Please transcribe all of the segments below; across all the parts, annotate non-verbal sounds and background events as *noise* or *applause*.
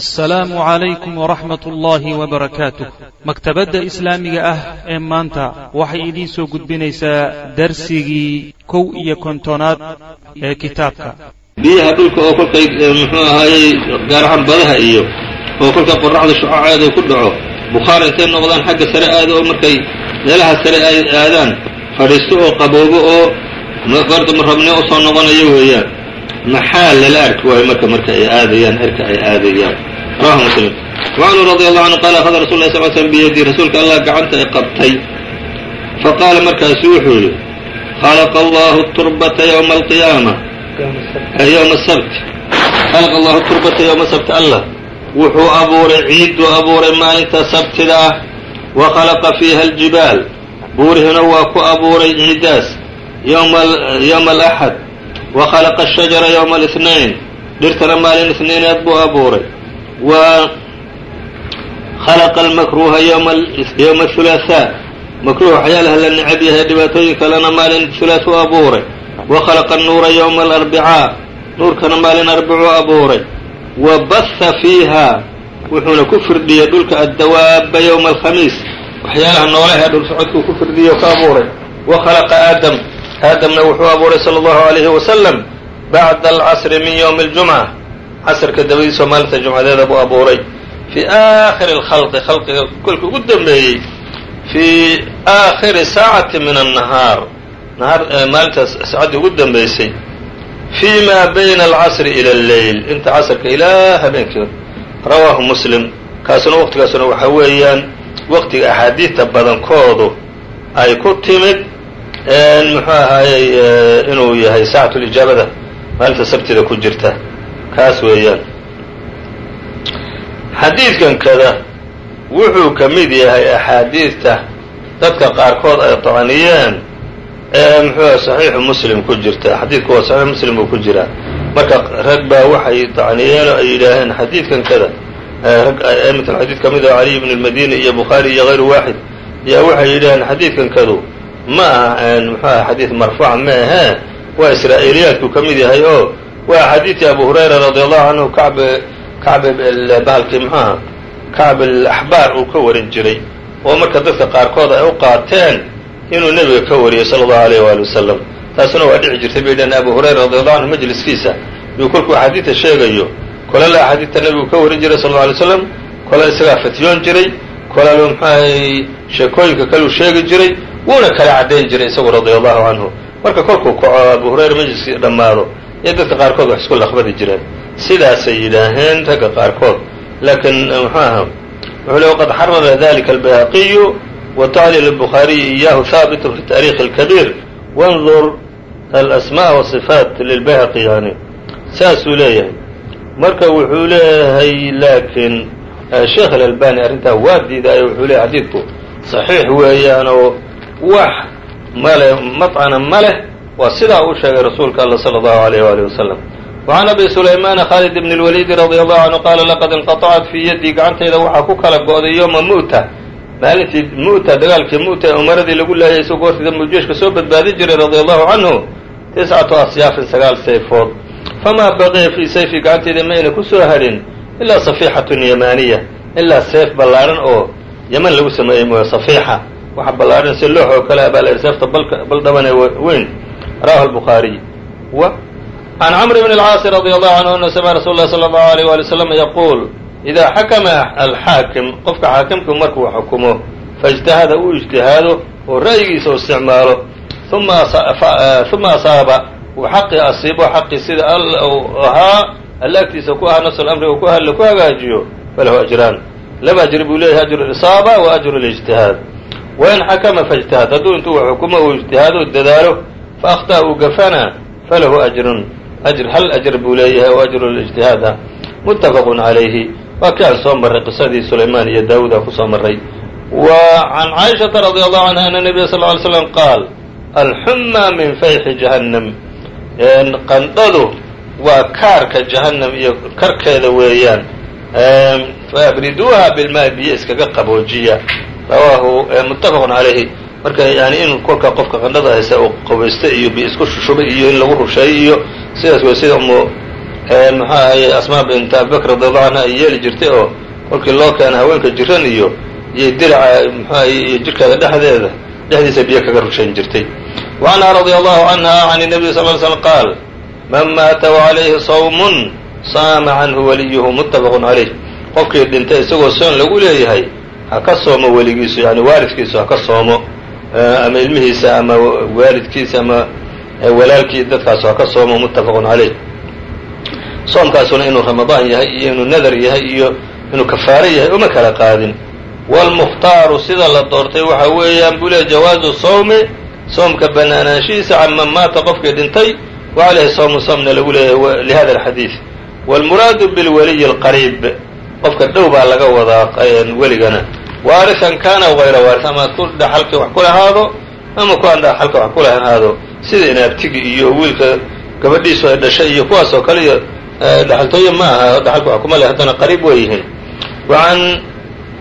assalaamu calaykum waraxmat ullaahi wabarakaatuh maktabadda islaamiga ah ee maanta waxay idiin soo gudbinaysaa darsigii kow iyo kontonaad ee kitaabka. Biyaha dhulka oo kolkay muxuu ahaayey gaar ahaan badaha iyo oo kolka qoraxda shucaceeda ku dhaco bukhaar intay noqdaan xagga sare aada oo markay meelaha sare ay aadaan fadhiisto oo qaboobo oo gordama rabnio u soo noqonayo weeyaan maxaa lala arki waayo marka marka ay aadayaan cirka ay aadayaan rawahu muslim wacanhu radi allahu canhu qaala akhada rasul lah sal l biyadii rasuulka allah gacanta ay qabtay faqaala markaasu wuxuu yihi khalaqa allahu turbata ywma alqiyaama ywma asabt khalaqa allahu turbata ywma sabt allah wuxuu abuuray ciidduu abuuray maalinta sabtida ah wa khalaqa fiiha aljibaal buurihina waa ku abuuray ciiddaas yowma alaxad wa khalaqa ashajara yowma alihnayn dhirtana maalin isniineed buu abuuray wa khalaqa almakruuha yowma ahulaathaa makruuh waxyaalaha la necab yahay dhibaatooyin kalena maalin hulaat u abuuray khalaqa annuura yowma alarbicaa nuurkana maalin arbicuu abuuray wa baha fiiha wuxuuna ku firdhiyey dhulka addawaaba yowma alkhamiis waxyaalaha noolaha dhul socodkuu ku firdhiyey oo ka abuuray wa khalaqa aadam aadamna wuxuu abuuray sala allahu alayhi wasalam bacda alcasri min ywmi اljumca casrka dabadiisoo maalinta jumcadeeda buu abuuray. Fii aakhiri alkhalqi khalqiga kolka ugu dambeeyey fii aakhiri saacati min annahaar. Nahaar maalintaas saacaddii ugu dambeysay. Fii ma bayna alcasri ila alleyl inta casrka ilaa habeenkii rawaahu muslim. Kaasuna waqtigaasuna waxaa weeyaan waqtiga axaadiidta badankoodu ay ku timid muxuu ahaayey inuu yahay saacatu lijaabada maalinta sabtida ku jirta. Kaas weeyaan. Xadiidkan kada wuxuu ka mid yahay axaadiidta dadka qaarkood ay tacaniyeen ee muxuuha saxiixu muslim ku jirta. Xadiidku waa saxiix muslim buu ku jiraa marka rag baa waxay tacaniyeen oo ay yidhaaheen xadiidkan kada. Rag a'imat alxadiid ka mid ah caliy bn اlmadini iyo bukhaari iyo hayru waaxid. Ayaa waxay yidhaheen xadiidkan kadu ma aha muxuu aha xadiid marfuuca ma ahee waa israa'iiliyaadku ka mid yahay oo waa xadiidii abu hurayra radi allahu canhu kacb kacb bahalkii muxuaha kacb alaxbaar uu ka warin jiray oo marka dadka qaarkood ay u qaateen inuu nebiga ka wariyey sala allahu alayh waali wasalam taasuna waa dhici jirtay bay dhaheen abu hurayra radi allahu canhu majliskiisa. Yuu kolkuu axaadiidta sheegayo kolala axaadiidta nebigu ka warin jiray sal alla alay slam kola isagaa fatyoon jiray kolalo muxuahay sheekooyinka kaleu sheegi jiray wuuna kala caddayn jiray isagu radia allahu canhu marka kolkuu kaco abu hurayra majliskii dhammaado iyo dadka qaarkood wax isku laqbadi jireen. Sidaasay yidhaaheen ragga qaarkood. Laakiin muxuu aha? Wuxuu le waqad xarara dalika albayhaqiyu wa taclil albukhaariyi iyahu haabitun fi taarikhi alkabiir. Wandur alasmaء wasifaat lilbayhaqi yani saasuu leeyahay. Marka wuxuu leeyahay laakiin sheekh alalbani arrintaa waa diidaayo wuxuu leeyahy xadiidku saxiix weeyaan oo wax male macana ma leh waa sidaa uu sheegay rasuulka alla salى اllahu عalيyh wali wasalam وcan abi sulaymaana khaalid bn اlwaliidi radi allahu canhu qaala laqad inqaطacat fii yaddii gacantayda waxaa ku kala go'day yowma mu'ta maalintii mu'ta dagaalkii mu'ta ee umaradii lagu laayay isagoo hortida mujeeshka soo badbaadi jiray radi allahu canhu tiscatu asyaafin sagaal sayfood famaa baqiya fii sayfi gacantayda mayna ku soo hadhin ilaa safixatun yamaaniya ilaa seef ballaadhan oo yaman lagu sameeyey mooye safiixa waxa ballaadhan si loox oo kale abaa la seefta baldhabanee weyn rawahu albukhaariy w can camr bn اlcaasi radi allahu canhu ana samca rasul lah salى allahu alيyh wali wslam yaquul idaa xakama alxaakim qofka xaakimku markuu xukumo faاjtahada uu ijtihaado oo ra'yigiisa u isticmaalo uma asaaba uu xaqii asiibo xaqii sida u ahaa alla agtiisa ku ahaa nafs اlamri uu alle ku hagaajiyo falahu ajraan laba ajri buu leeyahay ajru اlisaaba wa ajru اlijtihaad wain xakama faاjtahad hadduu intuu xukumo uu ijtihaado dadaalo faakطأ uu gafana falahu ajrun ajr hal ajr buu leeyahay oo ajru اlijtihaada mutafaq عalayhi waa kii aan soo marray qisadii sulaymaan iyo daawuda ku soo marray wa can caaishaةa radi allahu canha ana nabiya sal ly slam qaal alxuma min fayxi jahannam qandhadu waa kaarka jahannam iyo karkeeda weeyaan faabriduuha bilmaa biyo iskaga qaboojiya rawaahu muttafaqun calayhi marka yani in kolkaa qofka qandhada haysa uu qabaysta iyo bi isku shushubay iyo in lagu rusheeyay iyo sidaas wey sida umu muxuu ahaye asmaa bint abibakr radiallahu anha ay yeeli jirtay oo kolkii loo keena haweenka jiran iyo iyo diraca muxuahay iyo jirkeeda dhexdeeda dhexdiisa biyo kaga rushayn jirtay. Wacanha radia allahu canha can nabiy sal l slam qaal man maata wacalayhi sawmun saama canhu waliyuhu muttafaqun calayh qofkii dhintay isagoo soon lagu leeyahay ha ka soomo weligiisu yani waalidkiisu ha ka soomo ama ilmihiisa ama waalidkiisa ama walaalkii dadkaasu ha ka soomo muttafaqun calayh. Soomkaasuna inuu ramadaan yahay iyo inuu nadar yahay iyo inuu kafaaro yahay uma kala qaadin. Waalmukhtaaru sida la doortay waxa weeyaan buu leey jawaazu sawmi soomka banaanaanshihiisa can man maata qofkii dhintay wa sawmu soomna lagu leeyahay lihada alxadiid waalmuraadu bilwaliyi alqariib qofka dhow baa laga wadaa weligana waarian kaana hayra waari ama ku dhaxalka wax kula ahaado ama ku aan dhaxalka wax kula ahaado sida inaabtigi iyo wiilka gabadhiisu ay dhashay iyo kuwaas oo kale iyo eh, dhaxaltooye ma aha dhaxalka wax kuma leh haddana qariib way yihiin. Wacan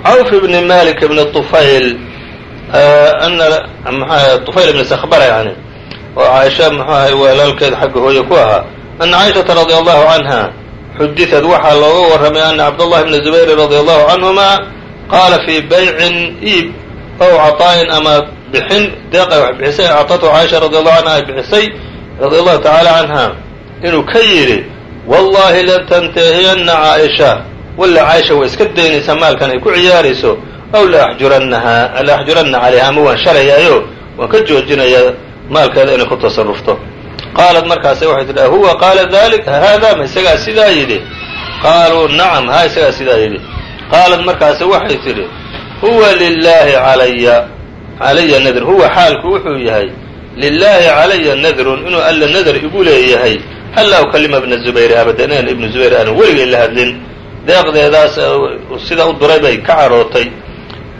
cawf bni malik ibni tufayl eh, ana mxaa ufayl bni sakbara yani oo caaisha mxuahay walaalkeeda xagga hooye ku ahaa. Ana caaishata radia allahu canha xudiثat waxaa looga warramay ana cabdallahi bna zubayri radia allahu canhuma qaala fii baycin iib ow caطaa'in ama bixin deeqay wax bixisay acطatu caaisha radi allahu canha ay bixisay radia allahu tacaala canha inuu ka yidhi wallahi latantahiyanna caaisha walla caaisha way iska daynaysaa maalkan ay ku ciyaarayso aw laaxjurannaha laaxjuranna calayha ama waan shalayaayo waan ka joojinayaa maalkeeda inay ku tasarufto qaalat markaase waxay tidhi huwa qaala dalik haada ma isagaa sidaa yidhi qaaluu nacam ha isagaa sidaa yidhi qaalat markaase waxay tidhi huwa lilaahi calaya calaya nadr. Huwa xaalku wuxuu yahay lilaahi calaya nadrun inuu alla nadr igu leeyahay. Anlaa ukalima ibna zubayr abadan inaan ibnu zubayr aanan weligay la hadlin. Deeqdeedaas sida u duray bay ka carootay.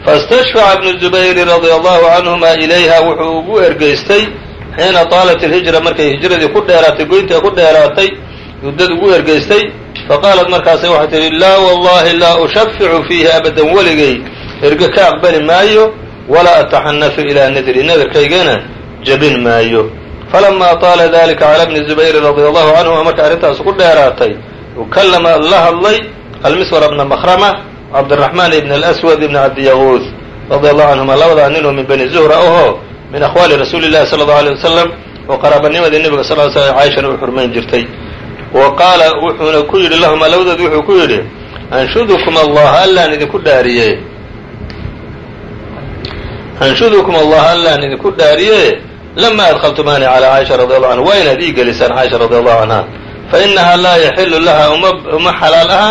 Faاstashfaca ibnu zubayri radia allahu canhuma ilayha wuxuu ugu ergeystay xiina taalat ilhijra markay hijradii ku dheeraatay goyntii ku dheeraatay muddad ugu ergeystay faqaalat markaase waxay tihi laa wallahi laa ushaficu fiihi abadan weligay erge ka aqbali maayo walaa ataxanafu ilaa nadri nadarkaygana jabin maayo falama taala dalika cala bni zubayri radia allahu canhuma markay arrintaas ku dheeraatay ukallama la hadlay almiswar bna makrama cabdiraxmaan ibn alaswad ibn cabdiyaguud radia allahu canhuma labadaa ninoo min bani zuhra ahoo min akhwaali rasuuli llahi sala allau alay wasalam oo qaraabanimadii nebiga sal ly slam caaishana u xurmayn jirtay wa qaala wuxuuna ku yidhi lahumaa labadood wuxuu ku yidhi anshudukum allah allaan idinku dhaariye anshudukum allah allaan idinku dhaariye lama adkaltumaani calaa caaisha radi allahu canha waa inaad ii gelisaan caaisha radi allahu canha fainaha laa yaxilu laha uma xalaal aha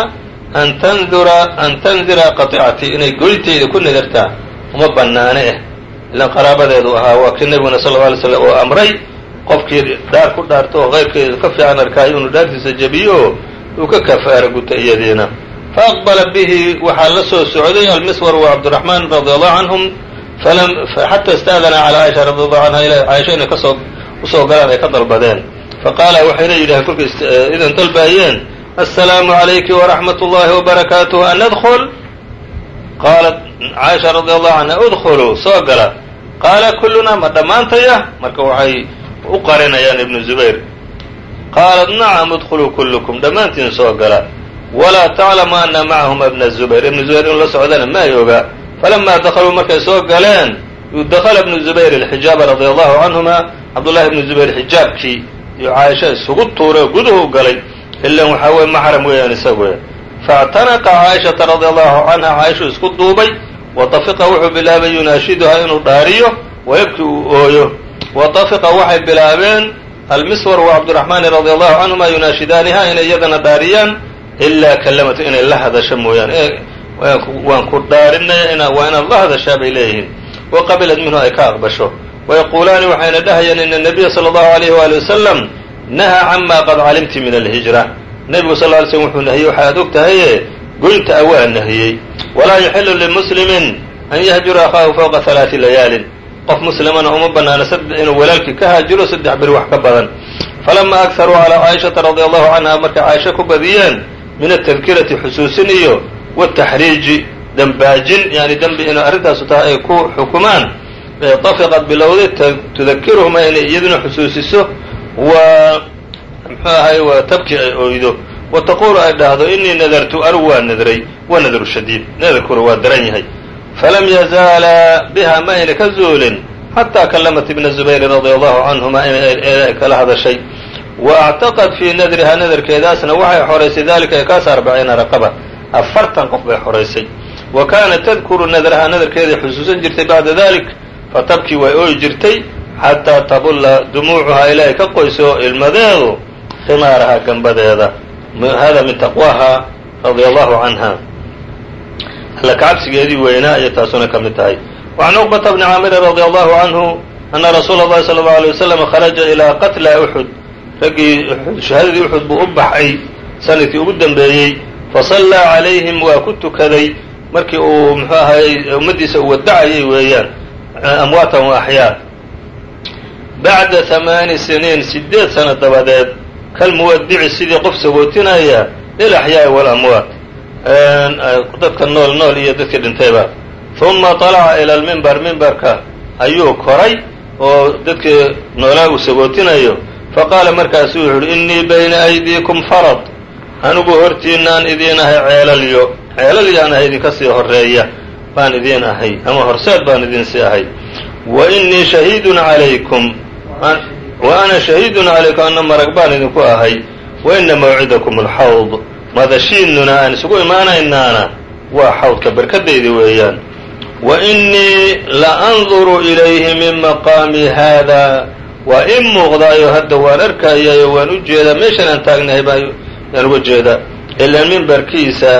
an tandura an tandira qaطicatii inay goyntayda ku nadartaa uma banaane eh. Ilan qaraabadeedu ahaa waa kii nebiguna sal lla alay slam oo amray qofkii dhaar ku dhaarto oo keyrkeedu ka fiican arkaayo inuu dhaartiisa jebiyo oo uu ka kafaara guta iyadiina. Faaqbala bihi waxaa la soo socday almiswar wa cabdiraxmaan radi allahu canhum xata ista'dana calaa caaisha radi allahu canha ila caaisha inay ka soo u soo galaan ay ka dalbadeen. Faqaala waxayna yidhaaheen kolkay idan dalbaayeen assalaamu calayki waraxmat ullahi wabarakaatuh an adkul qaalat caaisha radi allahu canha udkhuluu soo gala. Qaala kullunaa ma dhammaantaya? Marka waxay u qarinayaan ibnu zubayr. Qaalat nacam udkhuluu kullukum. Dhammaantiin soo gala. Walaa taclamu ana macahum ibna zubayr. Ibnu zubayr inuu la socdana ma ay ogaa falamaa dakaluu markay soo galeen dakala ibnu zubayr alxijaaba radia allahu canhuma cabdullahi ibnu zubayr xijaabkii iyo caaisha isugu tuuray oo guduhu galay. Ilan waxaa weye maxram weeyaan isagu faاctanaqa caaishata radia allahu canha caaishu isku duubay wa tafiqa wuxuu bilaabay yunaashiduhaa inuu dhaariyo wayabki uu ooyo wa tafiqa waxay bilaabeen almiswar wa cabdiraxmaani radia allahu canhuma yunaashidaaniha inay iyadana dhaariyaan ilaa kallamatu inay la hadasho mooyaane waan ku dhaarinay waa inaad la hadashaa bay leeyihiin. Wa qabilad minhu ay ka aqbasho. Wayaquulaani waxayna dhahayeen ina nabiya sala allahu alayh waali wasalam nahaa cama qad calimti min alhijra. Nebigu sal ly slm wuxuu nahiyey waxaad og tahaye goynta a waa nahiyey. Walaa yaxilu limuslimin an yahjura akhaahu fawqa halaati layaalin qof muslimana uma banaano inuu walaalkii ka haajiro saddex beri wax ka badan. Falama akharuu calaa caaishata radia allahu canha markay caaisha ku badiyeen min atadkirati xusuusin iyo wataxriiji dembaajin yani dembi inay arrintaasu tahay ay ku xukumaan tafiqad bilowday tudakiruhuma inay iyaduna xusuusiso wa muxuu ahay waa tabki ay oydo wa taquulu ay dhahdo inii nadartu anu waa nadray wa nadru shadiid nadarkuna waa daran yahay falam yazaala biha ma ayna ka zuulin xataa kallamat ibna zubayri radia allahu canhuma inay kala hadashay wa actaqad fii nadrihaa nadarkeedaasna waxay xoraysay dalika ee kaas arbaciina raqaba afartan qof bay xoraysay wa kaanat tadkuru nadrahaa nadarkeeday xusuusan jirtay bacda dalik fatabkii way ooyi jirtay xataa tabulla dumuucuhaa ilaahay ka qoyso ilmadeedu khimaarahaa gambadeeda hada min taqwaha radia allahu canha alla kacabsigeedii weynaa ayay taasuna ka mid tahay وعn cqبةa بni caamirin radي allahu canhu ana rasuula اllahi salى الlaه عalيه waslm kharaja ilىa qatla uxud raggii shahaadadii uxud buu u baxay sanadkii ugu dembeeyey fasallaa calayhim waa ku tukaday markii uu mxuu ahay ummaddiisa uu wadacayay weeyaan amwaatan wa axyaa bacda hamaani siniin sideed sano dabadeed kalmuwadici sidii qof sagootinaya lilaxyaa'i walamwaat dadka nool nool iyo dadkii dhintayba. Uma طalaca ila lmimbar mimbarka ayuu koray oo dadkii noolaa uu sagootinayo faqaala markaasu wuxu uhi innii bayna aydiikum farad. Anigu hortiinaan idiin ahay ceelalyo ceelalyaan ahay idinka sii horreeya baan idiin ahay ama horseed baan idinsii ahay. Wa innii shahiidun calaykum. Wa ana shahiidun calaykum anna marag baan idinku ahay. Wa ina mawcidakum alxawd madashiinuna aan isugu imaanaynaana waa xawdka barkadayda weeyaan. Wa innii la anduru ilayhi min maqaami haada. Waa in muuqdaayo hadda waan arkayayo waan u jeedaa. Meeshan aan taagnahay baan uga jeedaa. Ilaan mimbarkiisa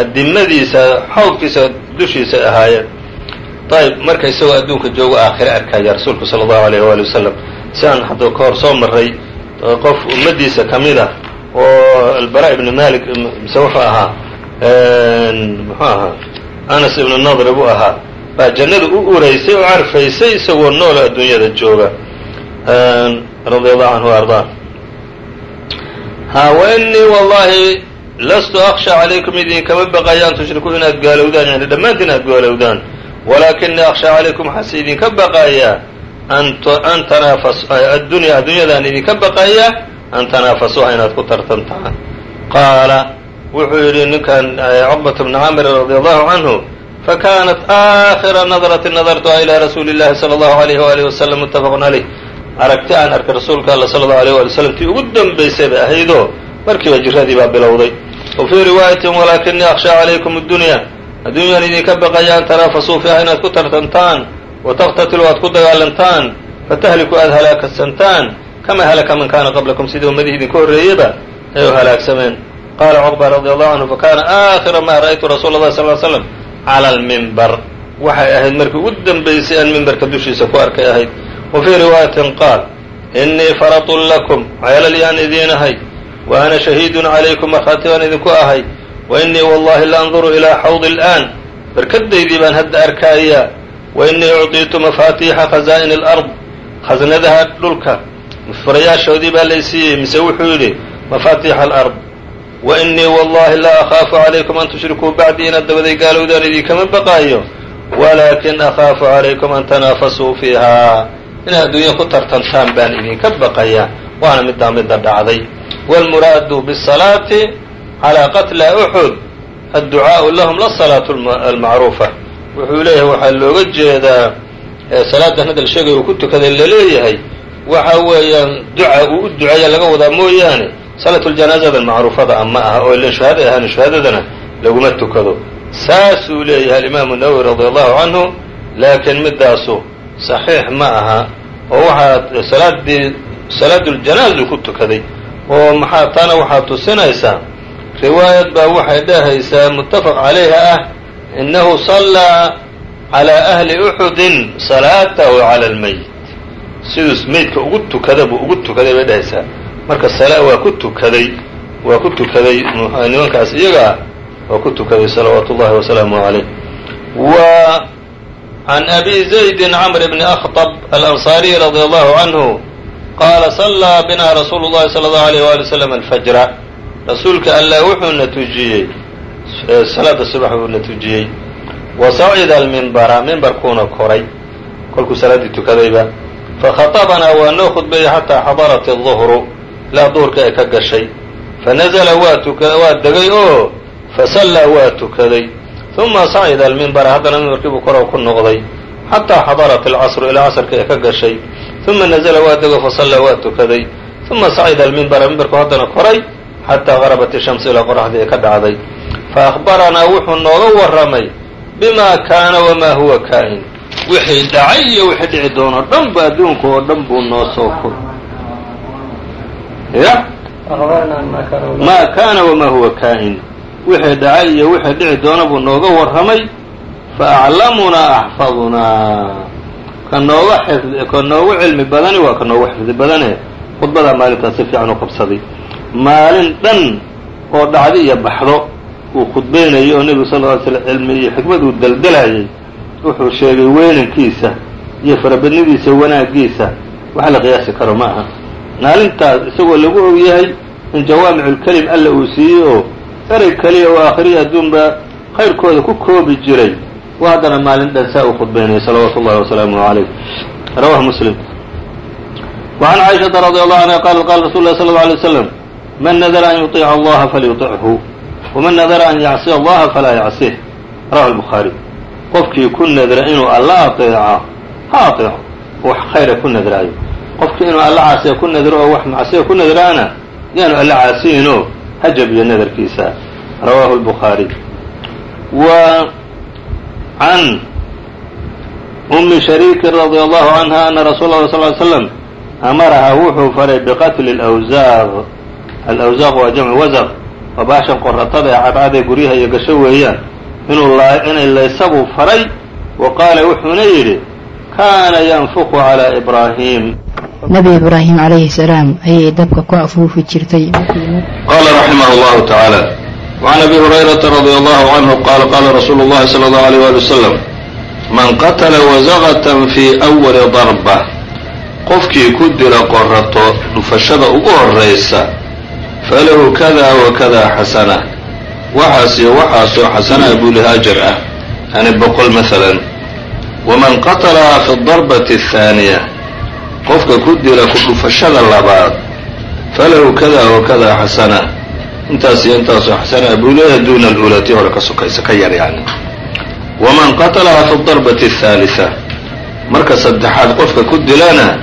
adimadiisa xawdkiisa dushiisa ahaayeen ayb marka isagoo adduunka joogo aakhire arkaya rasuulku sala allahu alayh waali wasalam si aan hadda ka hor soo maray qof ummaddiisa ka mid ah oo albara ibni malik mise wuxuu ahaa muxuu ahaa anas ibnu nadri buu ahaa. Baa jannada u uraysay oo carfaysay isagoo nool adduunyada jooga. Radia allahu canhu ardaa ha wa innii wallahi lastu aksha calaykum idinkama baqaya an tushrikuu inaad gaalowdaan yani dhammaantiin aad gaalowdaan. Walaakinii aksha calaykum waxaase idinka baqayaa an tanaafas addunya addunyadaan idinka baqaya an tanaafasuha inaad ku tartantaan qaala wuxuu yidhi ninkan cuqbat bni camir radia allahu canhu fakanat aakhira nadrati nadartuha ilaa rasuuli llahi sala allahu alayh waalih wasalam muttafaqun caleyh aragti aan arkay rasuulka alla sala allahu alayh wali wasalam tii ugu dambaysay bay ahaydoo markiiba jiradii baa bilowday wa fii riwaayatin walaakinii akhshaa calaykum addunya addunyaan idinka baqaya an tanaafasuu fiiha inaad ku tartantaan wa taqtatilu aad ku dagaalantaan fatahliku aad halaagsantaan kama halaka man kaana qablakum sidii ummadihii idinka horreeyeyba ay u halaagsameen qaala cuqba radi allahu canhu fakana aakhira ma ra'aytu rasuula allahi sal l slam cala almimbar waxay ahayd markii ugu dambaysay aan mimbarka dushiisa ku arkay ahayd wa fii riwaayatin qaal innii faratun lakum ceelalyaan idiin ahay wa ana shahiidun calaykum markhaati baan idinku ahay wa innii wallahi la anduru ilaa xawdi al'aan barkadaydii baan hadda arkaaya wa innii ucطiitu mafaatiixa khazaa'ini alard khasnadaha dhulka furayaashoodii baa laysiiyey mise wuxuu yidhi mafaatiixa alard wa innii wallahi laa akhaafu calaykum an tushrikuu bacdii inaad dabaday gaalowdaan idinkama baqaayo walaakin akhaafu calaykum an tanaafasuu fiiha inaad adduunya ku tartantaan baan idinka baqaya waana middaa midda dhacday wاlmuraadu bالsalaati calىa qatla uxud adducaaءu lahum la salaatu almacruufa wuxuu leeyahay waxaa looga jeedaa salaadan hadal sheegay uu ku tukaday laleeyahay waxa weeyaan duca uu u duceeya laga wadaa mooyaane salaatu ljanaazada macruufada a ma aha oo ilan shuhada ahaan shuhadadana laguma tukado. Saasuu leeyahay alimaamu nawowi radia allahu canhu laakiin midaasu saxiix ma aha oo waxaa salaadii salaaduljanaazu ku tukaday oo maxaa taana waxaa tusinaysaa riwaayad baa waxay dhahaysaa muttafaq calayha ah innahu sallaa calaa ahli uxudin salaatahu cala almayit siduu meydka ugu tukada buu ugu tukaday bay dhahaysaa. Marka sala waa ku tukaday waa ku tukaday nimankaas iyagaa waa ku tukaday salawaatu ullahi wasalaamu calayh wa can abi zaydin camr bni akhطb alanصaariy radi allahu canhu qaala sallaa bina rasuulu llahi sala allahu alayh waali wasalam alfajra. Rasuulka allah wuxuuna tujiyey salaada subax buuna tujiyey. Wa sacida almimbara mimbarkuuna koray. Kolkuu salaaddii tukadayba fakhaطabanaa waa noo khudbeeyey xataa xadarat الظuhru ilaa duhurka ay ka gashay fanazla waa tuka waa degay oo fasallaa waa tukaday uma sacida almimbara haddana mimbarkiibuu korow ku noqday xataa xadarat alcasru ilaa casrka ee ka gashay uma nazla waa dego fasallaa waa tukaday uma sacida almimbara mimbarku haddana koray xataa garabat ishamsu ilaa qoraxdii ee ka dhacday faأkhbaranaa wuxuu nooga warramay bima kaana wamaa huwa kaa'in wixii dhacay iyo wixii dhici doono dhan ba adduunka oo dhan buu noo soo kur ya? Ma kaana wamaa huwa kaa'in wixii dhacay iyo wixii dhici doona buu nooga warramay. Faaclamunaa axfadunaa ka nooga xifd ka noogu cilmi badani waa ka noogu xifdi badane. Khudbadaa maalintaas si fiican u qabsaday. Maalin dhan oo dhacdo iyo baxdo uu khudbaynayay oo nebigu sal ly slam cilmi iyo xikmad uu daldalayay wuxuu sheegay weynankiisa iyo farabadnidiisa wanaaggiisa wax la qiyaasi karo ma aha maalintaas isagoo lagu og yahay in jawaamiculkelim alla uu siiyey oo erey keliya oo aakhiriya adduunba khayrkooda ku koobi jiray wa haddana maalin dhan saa uu khudbaynayay salawaatu ullahi wasalaamuhu calayh rawahu muslim وعn caiشhaةa radي allahu anha qala qala rasul lah sl اlه alيه wslam man nadara an yuطica allaha falyuطichu wman nadara an yacsiya allaha falaa yacsih rawahu الbukhaari qofkii ku nadra inuu alla aطeeco ha aطeeco wax khayra ku nadraayo qofkii inuu alla caasiya ku nadro oo wax macsiya ku nadraana yaanu alla caasiyin oo ha jabiyo nadarkiisa rawahu الbukhaari w can أmi shariiki radي allahu canha ana rasuul اlah sl ly slm amaraha wuxuu faray biqatli اlawsaaq alawsaaq waa jamcu wasaq waa baashan qoratada ee cadcad ee guryaha iyo gasho weeyaan inuu inay laysabuu faray wa qaala wuxuuna yidhi kaana yanfuqu calىa ibraahim nabi ibraahim calayhi salaam ayay dabka ku afuufi jirtay qala raximah اllahu taعaalى وعn abi hurayrata radي allahu canhu qaala qala rasuulu اllahi slى اllahu عalيه wali wslam man qatla wasaqة fi أwali darba qofkii ku dila qorato dhufashada ugu horaysa falahu kada wa kada xasana waxaas iyo waxaasoo xasanaa buu ajar ah. Yani boqol maalan waman qatalaha fi darbati athaaniya qofka ku dila ku dhufashada labaad falahu kada wa kada xasana. Intaas iyo intaasoo xasanaa buu leeyahay duuna alula tii hore ka sokaysa ka yar yani waman qatalaha fi darbati athaalisa marka saddexaad qofka ku dilana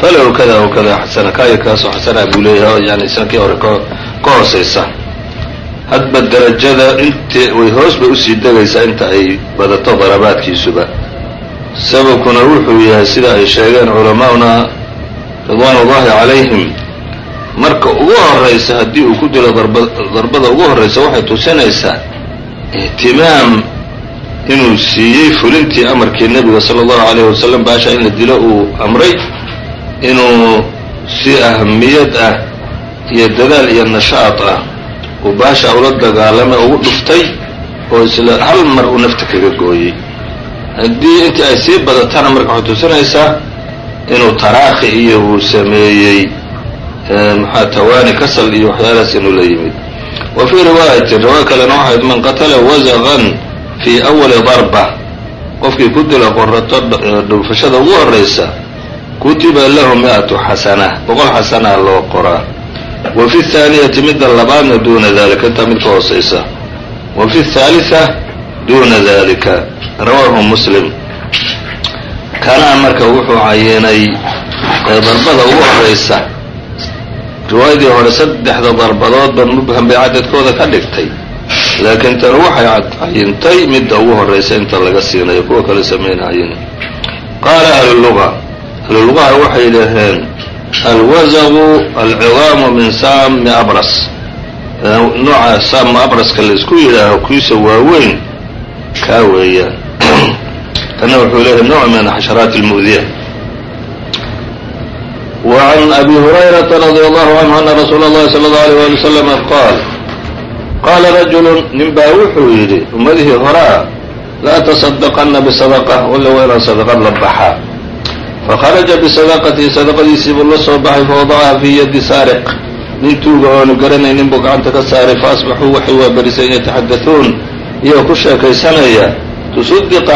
falahu kada wa kada xasana. Kaayo kaasoo xasanaa buu yani san kii hore ka hoosaysa hadba darajada int way hoos bay u sii degaysaa inta ay badato darabaadkiisuba. Sababkuna wuxuu yahay sida ay sheegeen culamaa'una ridwaan ullahi calayhim marka ugu horaysa haddii uu ku dilo darba darbada ugu horaysa waxay tusinaysaa ihtimaam inuu siiyey fulintii amarkii nebiga sala allahu alayh wasalam baasha in la dilo uu amray inuu si ahamiyad ah iyo dadaal iyo nashaad ah uu ula dagaalamay ugu dhuftay oo isla hal mar uu nafta kaga gooyey. Haddii intii ay sii badatana marka waxay tusinaysaa inuu taraakhi iyo uu sameeyey maxaa tawaani kasal iyo waxyaalahaas inuu la yimid. Wa fii riwaayatin riwaaya kalena waxayd man qatala wasaqan fii awali darba. Qofkii ku dila qorato dhufashada ugu horaysa kutiba lahu mi-atu xasana boqol xasanaa loo qoraa wa fi thaaniyati midda labaadna duuna dalika intaa mid ka hoosaysa. Wa fi thaalitha duuna dalika rawaahu muslim. Kanaa marka wuxuu cayinay darbada ugu horaysa. Riwaayadii hore saddexda darbadoodba mubham bay cadadkooda ka dhigtay. Laakiin tan waxay cayintay midda ugu horaysa inta laga siinayo kuwa kale samaynahayin qaala ahluluga ahlulugaha waxay dhaheen alwasaqu alcidaamu min saami abras nooca saama abraska laisku yidhaaho kiisa waaweyn kaa weeyaan kana wuxuu leeyahay nooc min xasharaat اlmu'diya وعn أbي هريرة رضي الله عنه أن رsuuل الlahi صلى الله عليه ولي وسلم qاal qaala rajulu nin baa wuxuu yidhi ummadihii horaa laa taصadqana bصadقة walla waa inaan sadqad la baxaa fakharaja bisadaqatihi sadaqadiisii buu la soo baxay fawadacaha fii yadi saariq nin tuuga oonu garanaynin buu gacanta ka saaray faasbaxuu waxay waabarisay yataxadatuun iyagoo ku sheekaysanaya tusudiqa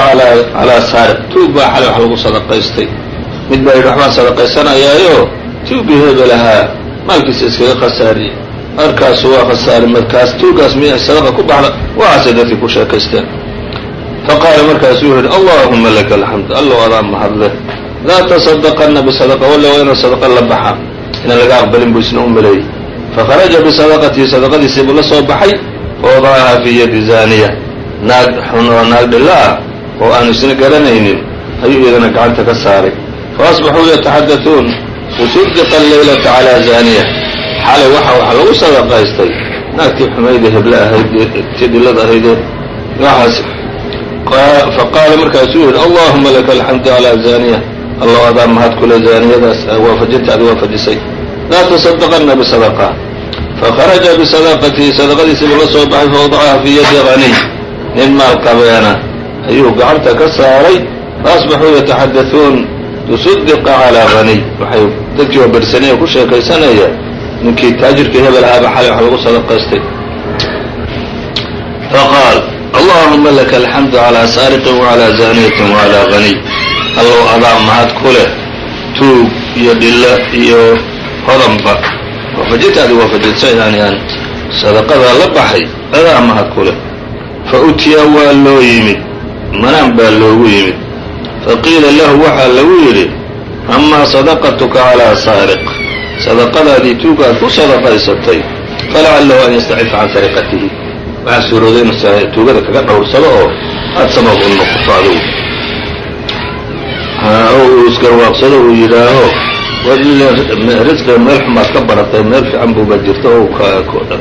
calaa saariq tuug baa xalay wax lagu sadaqaystay mid baa yidhi waxbaan sadaqaysanayaayo tuugii hebel ahaa maalkiisa iskaga khasaariyey arkaasu waa khasaaray markaas tuugaas miya sadaqa ku baxda waxaasay dadkii ku sheekaysteen. faqaala markaasuu yihi allahuma laka alxamd allow adaa mahadle laa tasadaqana bisadaqa walla waa inaan sadaqa la baxa inaan laga aqbalin buu isna u maleeyey fakharaja bisadaqatihi sadaqadiisiibuu la soo baxay fawadacahaa fii yadi zaaniya naag xun oo naag dhilla ah oo aanu isna garanaynin ayuu iyadana gacanta ka saaray faasbaxuu yataxadatuun usudiqa alleylata calaa zaaniya xalay waxa waxa lagu sadaqaystay naagtii xumayda heble ahayd tii dhillada ahaydee waxaas faqaala markaasuu yihi allahuma laka alxamdu calaa zaaniya allow adaa mahad kule zaaniyadaas waafajinta ad waafajisay. Laa tasadaqana bisadaqa. Fakharaja bisadaqatihi sadaqadiisiibu la soo baxay fawadacaha fii yadi haniy nin maal qabeena ayuu gacanta ka saaray faasbaxuu yataxadatuun tusudiqa calaa haniy waxay dadkii oo bersanaya ku sheekaysanaya ninkii taajirkii hebel ahaaba xalay wax lagu sadaqaystay. Faqaal allahuma laka alxamdu calaa saariqin wacalaa zaaniyatin wacalaa haniy allow adaa mahad ku leh tuug iyo dhilla iyo hodanba yani aan sadaqadaa la baxay adaa mahad ku leh fa utiya waa loo yimid manaan baa loogu yimid. Faqiila lahu waxaa lagu yidhi amaa sadaqatuka calaa saariq. Sadaqadaadii tuuga aad ku sadaqaysatay falacalahu an yastacifa can sariqatihi waxaa suurooday inu tuugada kaga dhowrsado oo aad sabab u noqoto adugu uu isgarwaaqsado uu yidhaaho risqiga meel xumaad ka baratay meel fiican buuba jirta oo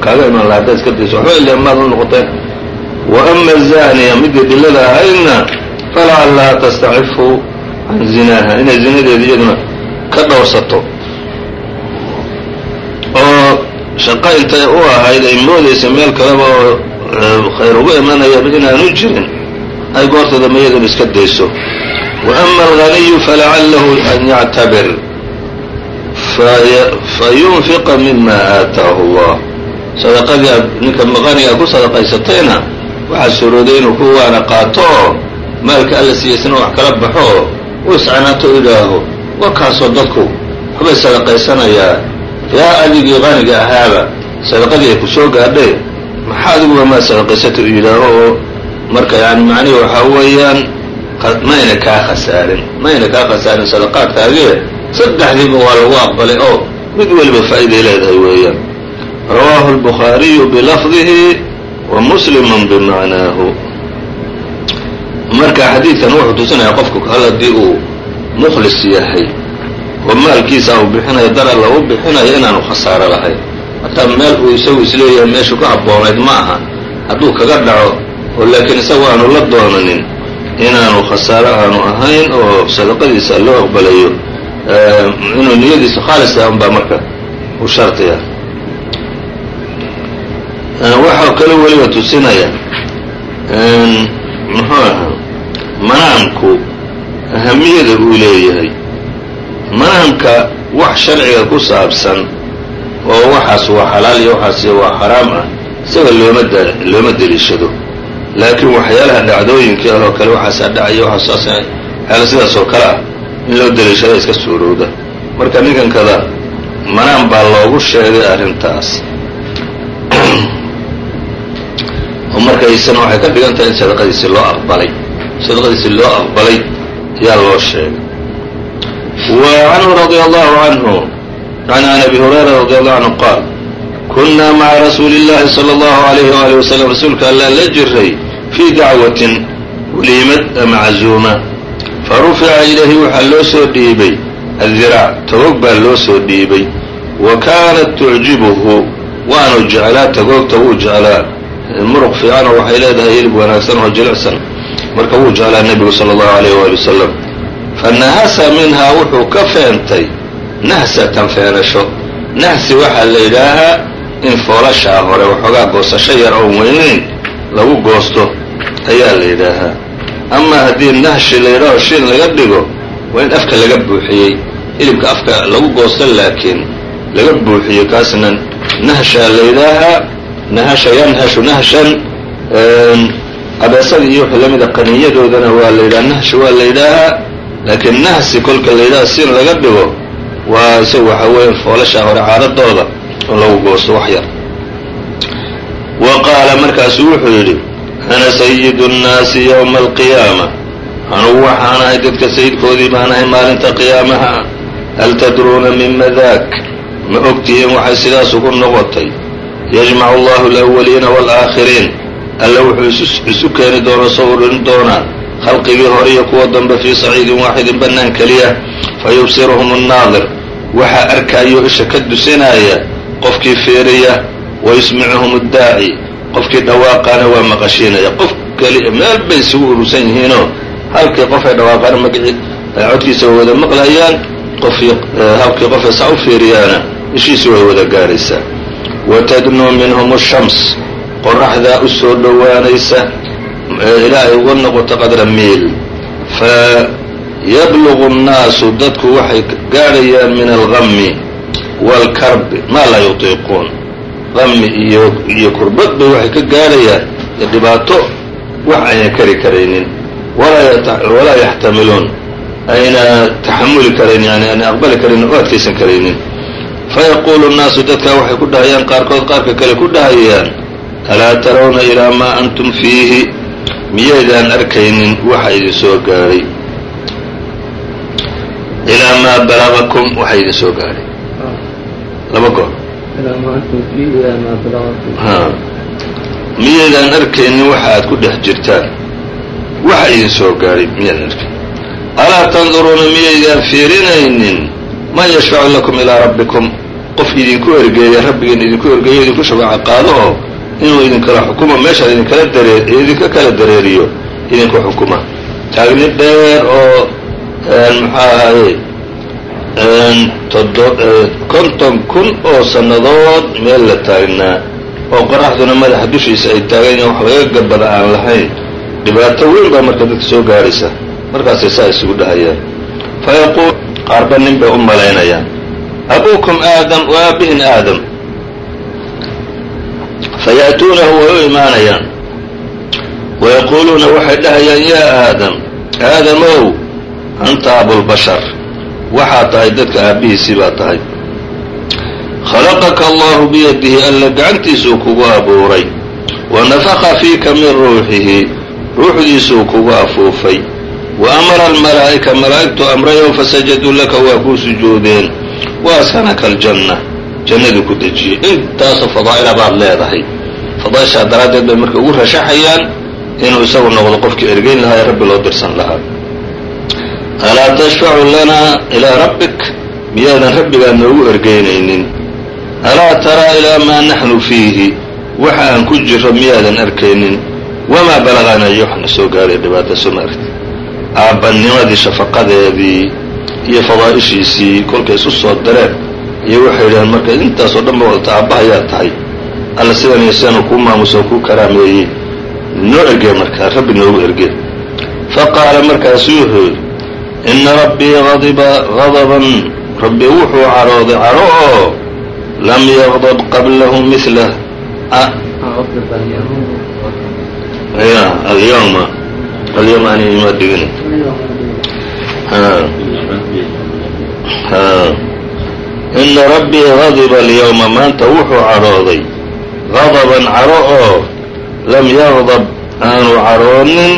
kaaga iman laha haddaad iska dayso waxba ile maad u wa ama zaaniya midii dhillada ahaydna falacallaha tastacifu can zinaaha. Inay zinadeeda iyaduna ka dhowrsato. Oo shaqo intay u ahayd ay moodaysa meel kaleba oo khayr ugu imanayaba inaanu jirin ay goortada mayadaba iska dayso ama alganiyu falacalahu an yactabir fayunfiqa mima aataahu allah sadaqadii aad ninka maqaniga ku sadaqaysatayna waxaa suurooday inuu kuwaana qaato oo maalka alla siyaysana wax kala baxo u iscanaato idhaaho wa kaasoo dadku waxbay sadaqaysanayaa yaa adigii qaniga ahaaba sadaqadii ay ku soo gaadhay maxaa adiguba maa sadaqaysata u yidhaaho oo marka yani macnihi waxaa weeyaan mayna kaa khasaarin. Mayna kaa khasaarin sadaqaadkaagee saddexdiiba waa lagu aqbalay oo mid weliba faa'iday leedahay weeyaan. Rawaahu albukhaariyu bilafdihi wa muslimun bimacnaahu. Marka xadiidkan wuxuu tusinayaa qofku hal haddii uu mukhlis yahay oo maalkiisa uu bixinayo dar alla u bixinayo inaanu khasaaro lahayn. Hataa meel uu isagu is leeyahay meeshu ka habboonayd ma aha hadduu kaga dhaco oo laakiin isagu aanu la doonanin inaanu khasaaro aanu ahayn oo sadaqadiisa loo aqbalayo inuu niyadiisu khaalis tahay unbaa marka u shardiya waxaa kaloo weliba tusinaya muxuu ahaa manaamku ahamiyada uu leeyahay. Manaamka wax sharciga ku saabsan oo waxaas waa xalaal iyo waxaas waa xaraam ah isaga looma da looma deliishado laakiin waxyaalaha dhacdooyinkii ah oo kale waxaasaa dhacaya waxaasaas waxyaala sidaas oo kale ah in loo deliishada iska suurowda marka ninkankada manaan baa loogu sheegay arrintaas *clears throat* oo markaysana waxay ka dhigan tahay in sadaqadiisi loo aqbalay sadaqadiisi loo aqbalay ayaa loo sheegay wa canhu radia allahu canhu an an abi hurayra radi allahu canhu qaal kunaa maca rasuuli اllahi salى اllahu alayh waalih wasalam rasuulka allaan la jiray fii dacwatin waliimad maczuuma. Farufica ilayhi waxaa loo soo dhiibay. Adiraac togog baa loo soo dhiibay. Wa kaanat tucjibuhu waanu jeclaa tagoogta wuu jeclaa. Muruq fiicanoo waxay leedahay hilib wanaagsan oo jilicsan. Marka wuu jeclaa nebigu sala allahu alayh waali wasalam fa nahasa minhaa wuxuu ka feentay nahsatan feenasho. Nahsi waxaa la yidhaahaa in foolashaa hore waxoogaa goosasho yar oon weynayn lagu goosto ayaa la yidhaahaa. Amaa haddii nahshi la yidhaaho shin laga dhigo waa in afka laga buuxiyey hilibka afka lagu goosto laakiin laga buuxiyo kaasna nahshaa la yidhaahaa nahasha yanhashu nahshan abeesada iyo wixii lamida qaniyadoodana waa la yidhaha nahshi waa la yidhaahaa laakiin nahsi kolka la yidhaha sin laga dhigo waa isaga waxaa weeya foolashaa hore caaradooda oo lagu goosto wax yar wa qaala markaasuu wuxuu yidhi ana sayidu nnaasi yowma alqiyaama anugu waxaan ahay dadka sayidkoodii baan ahay maalinta qiyaamaha hal tadruuna mima daak ma ogtihiin waxay sidaas ugu noqotay yajmacu allahu alawaliina waalaakhiriin alla wuxuu isu keeni doona soo urin doonaa khalqigii hore iyo kuwa dambe fii saciidin waaxidin bannaan keliya fa yubsiruhum annaadir waxaa arkaayo isha ka dusinaya qofkii fiiriya wa yusmicuhum addaaci qofkii dhawaaqaana waa maqashiinaya qof keliya meel bay isugu urursan yihiinoo halkii qofay dhawaaqaana magacii codkiisa way wada maqlayaan qofkii halkii qofay saa u fiiriyaana ishiisi way wada gaaraysaa wa tadnuu minhum ashams qoraxdaa u soo dhowaanaysa ilaa ay uga noqoto qadra miil fa yablugu nnaasu dadku waxay gaadhayaan min algami waalkarbi maa laa yutiiquun qami iyo iyo kurbad bay waxay ka gaadhayaan dhibaato wax ayna kari karaynin. Walaa yaxtamiluun. Ayna taxamuli karayn yani ayna aqbali karaynin oo adkaysan karaynin. Fayaquulu nnaasu dadkaa waxay ku dhahayaan qaarkood qaarka kale ku dhahayaan alaa tarawna ilaa maa antum fiihi? Miyaydaan arkaynin waxa idin soo gaadhay ilaa maa balagakum waxa idin soo gaadhay laba goor miyaydaan arkaynin waxa aad ku dhex jirtaan? Waxa idin soo gaadhay miyaydaan arkayn alaa tanduruuna miyaydaan fiirinaynin? Man yashfacu lakum ilaa rabbikum? Qof idinku ergeeya rabbigiin idinku ergeeyo idinku shafaaco qaado oo inuu idinkala xukumo meeshaan idinkala idinka kala dareeriyo idinku xukuma taagni dheer oo muxuu ahaye todo konton kun oo sannadood meel la taagnaa. Oo qoraxduna madaxa dushiisa ay taagan yahin wax laga gabada aan lahayn. Dhibaato weyn baa marka dadka soo gaadhaysa markaasay saa isugu dhahayaan. Fa yaquul qaarba nin bay u malaynayaan. Abuukum aadam wa aabihin aadam. Fayaأtuunahu way u imaanayaan. Wayaquuluuna waxay dhahayaan yaa aadam aadamow anta abulbashar waxaad tahay dadka aabbihiisii baa tahay. Khalaqaka allahu biyadihi alla gacantiisuu kugu abuuray. Wa nafaka fiika min ruuxihi ruuxdiisuu kugu afuufay. Wa amara almalaa'ika malaa'igtu amrayo fasajaduu laka waa kuu sujuudeen. Wa askanaka aljanna jannadii ku dejiyey. Intaasoo fadaa'ila baad leedahay. Fadaaishaa daraaddeed bay marka ugu rashaxayaan inuu isagu noqdo qofkii ergeyn lahaa ee rabbi loo dirsan lahaa alaa tashfacu lanaa ilaa rabbik miyaadan rabbigaa noogu ergeynaynin alaa taraa ilaa maa naxnu fiihi waxa aan ku jiro miyaadan arkaynin. Wamaa balaqanaa iyo waxna soo gaaray dhibaata soo ma argti aabbanimadii shafaqadeedii iyo fadaa'ishiisii kolkay isu soo dareen iyo waxay yidhaheen marka intaasoo dhan ba wadata aabbahayaa tahay. Alla sidan iyo sidan kuu maamuso kuu karaameeyey noo ergee markaa rabbi noogu ergee. Fa qaala markaasu wuxuu yidhi ina rabbii adiba gadaban rabbi wuxuu carooday caro oo lam yaqdab qablahu milah alyawma alyawma ani ima dhigin ina rabbii gadiba alyawma maanta wuxuu carooday gadaban caro oo lam yaqdab aanu caroonin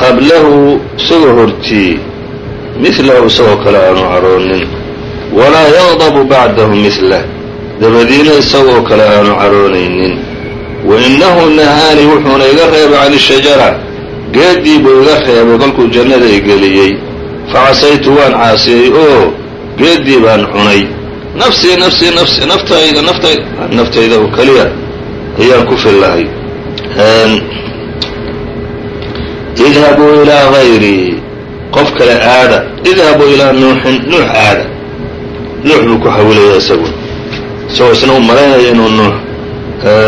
qablahu isagoo hortii milahu isagoo kale aanu caroonin. Walaa yaqdabu bacdahu milah dabadiina isagoo kale aanu caroonaynin. Wa innahu nahaani wuxuuna iga reebay can ishajara geeddii buu iga reebay kolkuu jannada i geliyey facasaytu waan caasiyey oo geeddii baan cunay. Nafsii nafsii nafsi naftayda naftayda naftayda oo keliya ayaan ku fillahay. Idhabuu ilaa hayrii qof kale aada idhabuu ilaa nuuxin nuux aada nuux buu ku hawilaya isagu isagoo isna u malaynaya inuu nuux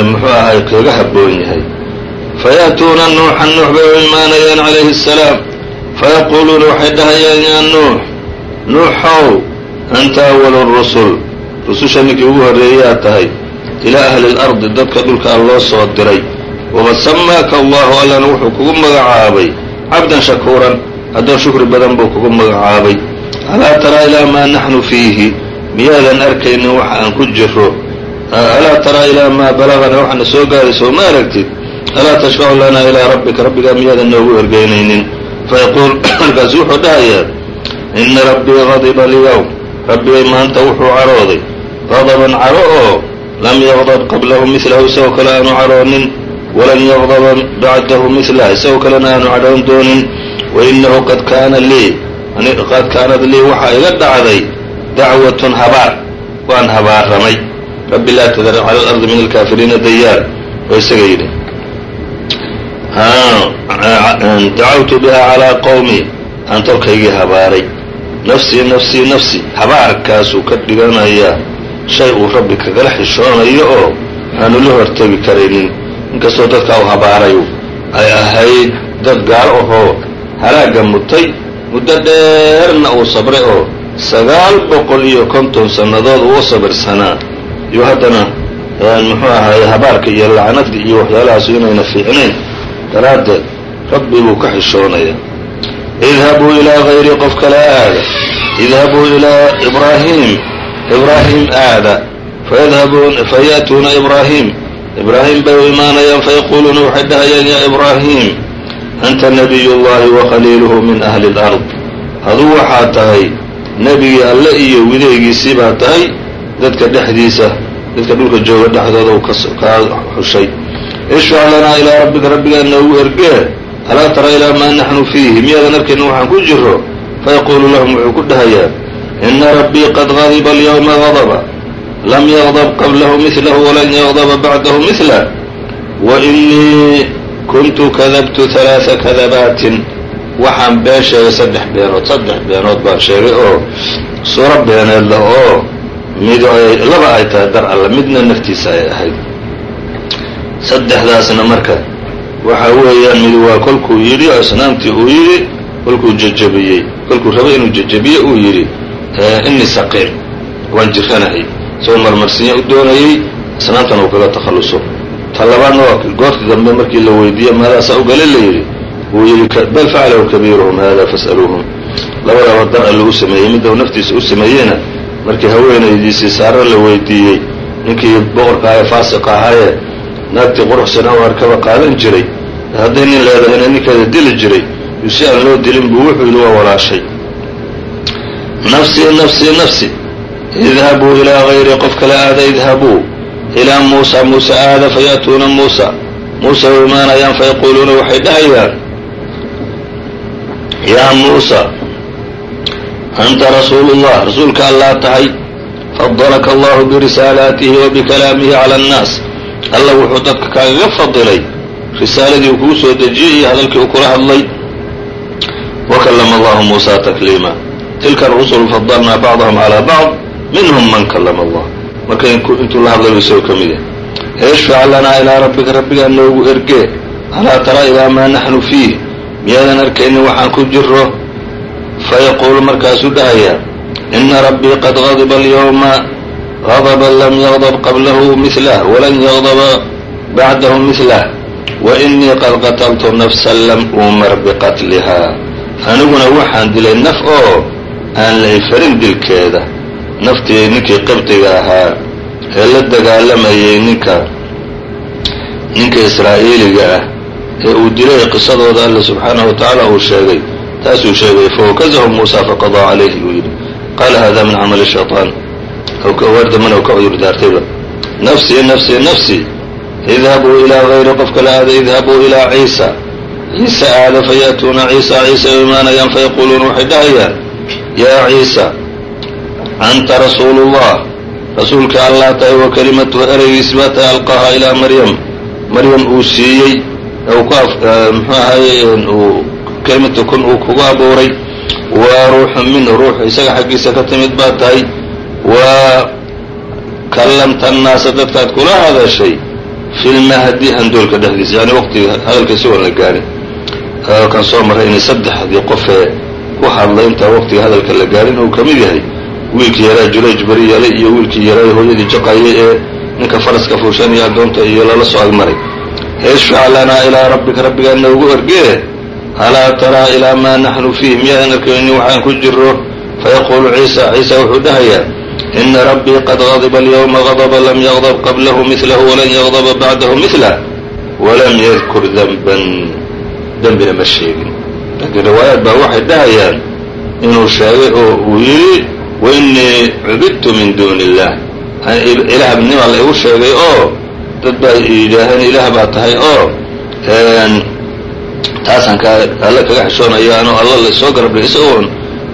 muxuu ahay kaga habboon yahay fayaأtuuna nuuxan nuux bay u imaanayaan calayhi الsalaam fayaquuluuna waxay dhahayaan yaa nuux nuuxow anta awalu الrusul rususha ninkii ugu horreeyaa tahay ilaa ahli اlardi dadka dhulka a loo soo diray waqad samaaka allahu allana wuxuu kugu magacaabay cabdan shakuuran addoon shukri badan buu kugu magacaabay. Alaa taraa ilaa maa naxnu fiihi? Miyaadan arkaynin waxa aan ku jiro alaa taraa ilaa maa balagana waxaana soo gaaraysa oo ma aragtid? Alaa tashfacu lanaa ilaa rabbika? Rabbigaa miyaadan noogu ergeynaynin fayaquul markaasu *coughs* wuxuu dhahayaa ina rabbii gadiba alyawm. Rabbigay maanta wuxuu carooday. Qadaban caro oo lam yaqdab qablahu midlahu isagoo kale aanu caroonin walan yaqdaba bacdahu midlah isagoo kalena aanu cadhoon doonin wainahu qad kaana lii qad kaanad lii waxaa iga dhacday dacwatun habaar waan habaaramay rabbi laa tadar cala alardi min alkaafiriina dayaar oo isaga yidhi dacawtu biha calaa qowmi aan tolkaygii habaaray nafsii nafsii nafsi habaarkaasuu ka dhiganayaa shay uu rabbi kagala xishoonayo oo aanu la hortegi karaynin inkastoo dadkaa u habaarayu ay ahayd dad gaalo ahoo halaagga mutay muddo dheerna uu sabray oo sagaal boqol iyo konton sannadood uu sabirsanaa. Iyo haddana muxuu ahaay habaarka iyo lacnada iyo waxyaalahaasu inayna fiicnayn daraaddeed rabbi buu ka xishoonaya. Idhabuu ilaa hayri qof kale aada. Idhabuu ilaa ibraahim. Ibraahim aada. Faya'tuuna ibraahim ibraahim bay u imaanayaan fayaquuluuna waxay dhahayaan yaa ibraahim anta nabiy llahi wakhaliiluhu min ahli اlard aduu waxaa tahay nebigii alle iyo wideygiisii baa tahay dadka dhexdiisa dadka dhulka jooga dhexdooda uu kaa xushay ishfac lanaa ilaa rabbika rabbigaa noogu ergee alaa tara ilaa maa naxnu fiihi miyaadan arkayna waxaan ku jiro fayaquulu lahum wuxuu ku dhahayaa ina rabbii qad gadiba alyawma gadba lam yaqdab qablahu midlahu walan yaqdaba bacdahu midlah wainii kuntu kadabtu halaaa kadabaatin waxaan been sheegay saddex beenood saddex beenood baan sheegay oo suuro beeneed leh oo mid laba ay tahay dar alla midna naftiisa ay ahayd saddexdaasna marka waxa weeyaan mid waa kolkuu yidhi oo asnaamtii uu yidhi kolkuu jejebiyey kolkuu rabay inuu jejebiye uu yidhi inii saqiir waan jiranahay isagoo marmarsinya u doonayey asnaamtana uu kaga takhalluso. Ta labaadna waa goortii dambe markii la weydiiye maadaasaa u gale la yidhi. Wuu yidhi bal facalahu kabiiruhum hada fas'aluuhum. Labadaba dar alle u sameeyey midda naftiisa u sameeyeyna markii haweenaydiisii saaro la weydiiyey ninkii boqorka ahae faasiqa ahaayee naagtii quruxsana u arkaba qaadan jiray hadday nin leedahayna ninkeeda dili jiray yu si aan loo dilin buu wuxuu yidhi waa walaashay. Nafsii nafsii nafsi idhabuu ilaa hayri qof kale aada idhabuu ilaa muusa muuse aada faya'tuuna muusa muuse u imaanayaan fayaquuluuna waxay dhahayaan yaa muusa anta rasuulu llah rasuulka allaa tahay fadalaka allahu birisaalaatihi wa bikalaamihi cala annaas alla wuxuu dadka kaagaga fadilay risaaladii uu kuu soo dejiyey iyo hadalkii uu kula hadlay wa kallama allahu muusa takliima tilka arusulu fadalnaa bacdahum calaa bacd minhum man kalama allah. Marka intuu la hadlayo isagoo ka mid ah ishfac lanaa ilaa rabbika rabbigaa noogu erge. Alaa tara ilaa maa naxnu fiih. Miyaadan arkayni waxaan ku jiro fayaquulu markaasuu dhahayaa ina rabbii qad qadba alyawma qadban lam yaqdab qablahu milah walan yaqdaba bacdahu milah wainii qad qataltu nafsan lam uumar biqatlihaa. Aniguna waxaan dilay naf oo aan la ifarin dilkeeda naftii ninkii qibdiga ahaa ee la dagaalamayay ninka ninka israa'iiliga ah ee uu dilay qisadooda alle subxaanahu wa tacaala uu sheegay taasuu sheegay fawakazahu muusa faqadaa calayhi buu yidhi qaala hada min camali shayطaan aw ka wardamana aw ka cudur daartayba. Nafsi nafsi nafsii idhabuu ilaa gayri qofka la aaday idhabuu ilaa ciisa. Ciisa aada fayaatuuna ciisa ciisa u imaanayaan fayaquuluuna waxay dhahayaan. Yaa ciisa anta rasuulu llah rasuulka allah tahay wa kelimatuhu ereygiisi baa tahay alqaaha ilaa maryam maryam uu siiyey muxuu ahaye kelimatu kun uu kugu abuuray waa ruuxu minhu ruux isaga xaggiisa ka timid baa tahay wa kallamta annaasa dadkaad kula hadashay fi lmahdi handoolka dhexdiisa yani waqtiga hadalka isagoon la gaarin kan soo marray inay saddexdii qofee ku hadlay intaa waqtiga hadalka la gaarin uu ka mid yahay wiilkii yaraa julayj beri yalay iyo wiilkii yaraa hooyadii jaqayay ee ninka faraska fuushan iyo addoonta iyo lala soo agmaray ishfac lanaa ilaa rabbika rabbigaa noogu ergee alaa taraa ilaa maa naxnu fiih miyaadan arkayni waxaan ku jiro fayaquulu ciisa ciisa wuxuu dhahayaa ina rabbii qad غadba اlyوma غadba lam yغdb qablahu mثlah walan yغdba bacdahu mثlah walam yadkur denban dembina ma sheegin laakiin riwaayaat baa waxay dhahayaan inuu sheegay oo uu yidhi wainii cubidtu min duuni الlah ilaahnimaa la igu sheegay oo dad baa yidhaaheen ilaah baa tahay oo taasaan ka alle kaga xishoonaya anoo alla la soo garabdhay isagoon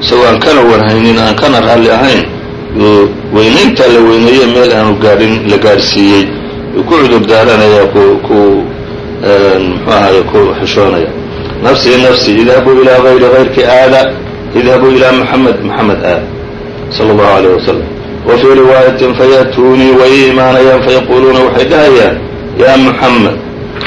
isagoo aan kana warhaynin aan kana raalli ahayn weynayntaa la weyneeye meel aanu gaadhin la gaadhsiiyey ku cudur daaranaya ku ku muxuu ahaye ku xishoonaya nafsii nafsii idhabuu ilaa hayri hayrki aada idhabuu ilaa moxamed moxamed aad sala allahu alayh wasalam wa riwaayatin faya'tuunii way ii imaanayaan fayaquuluuna waxay dhahayaan yaa moxamed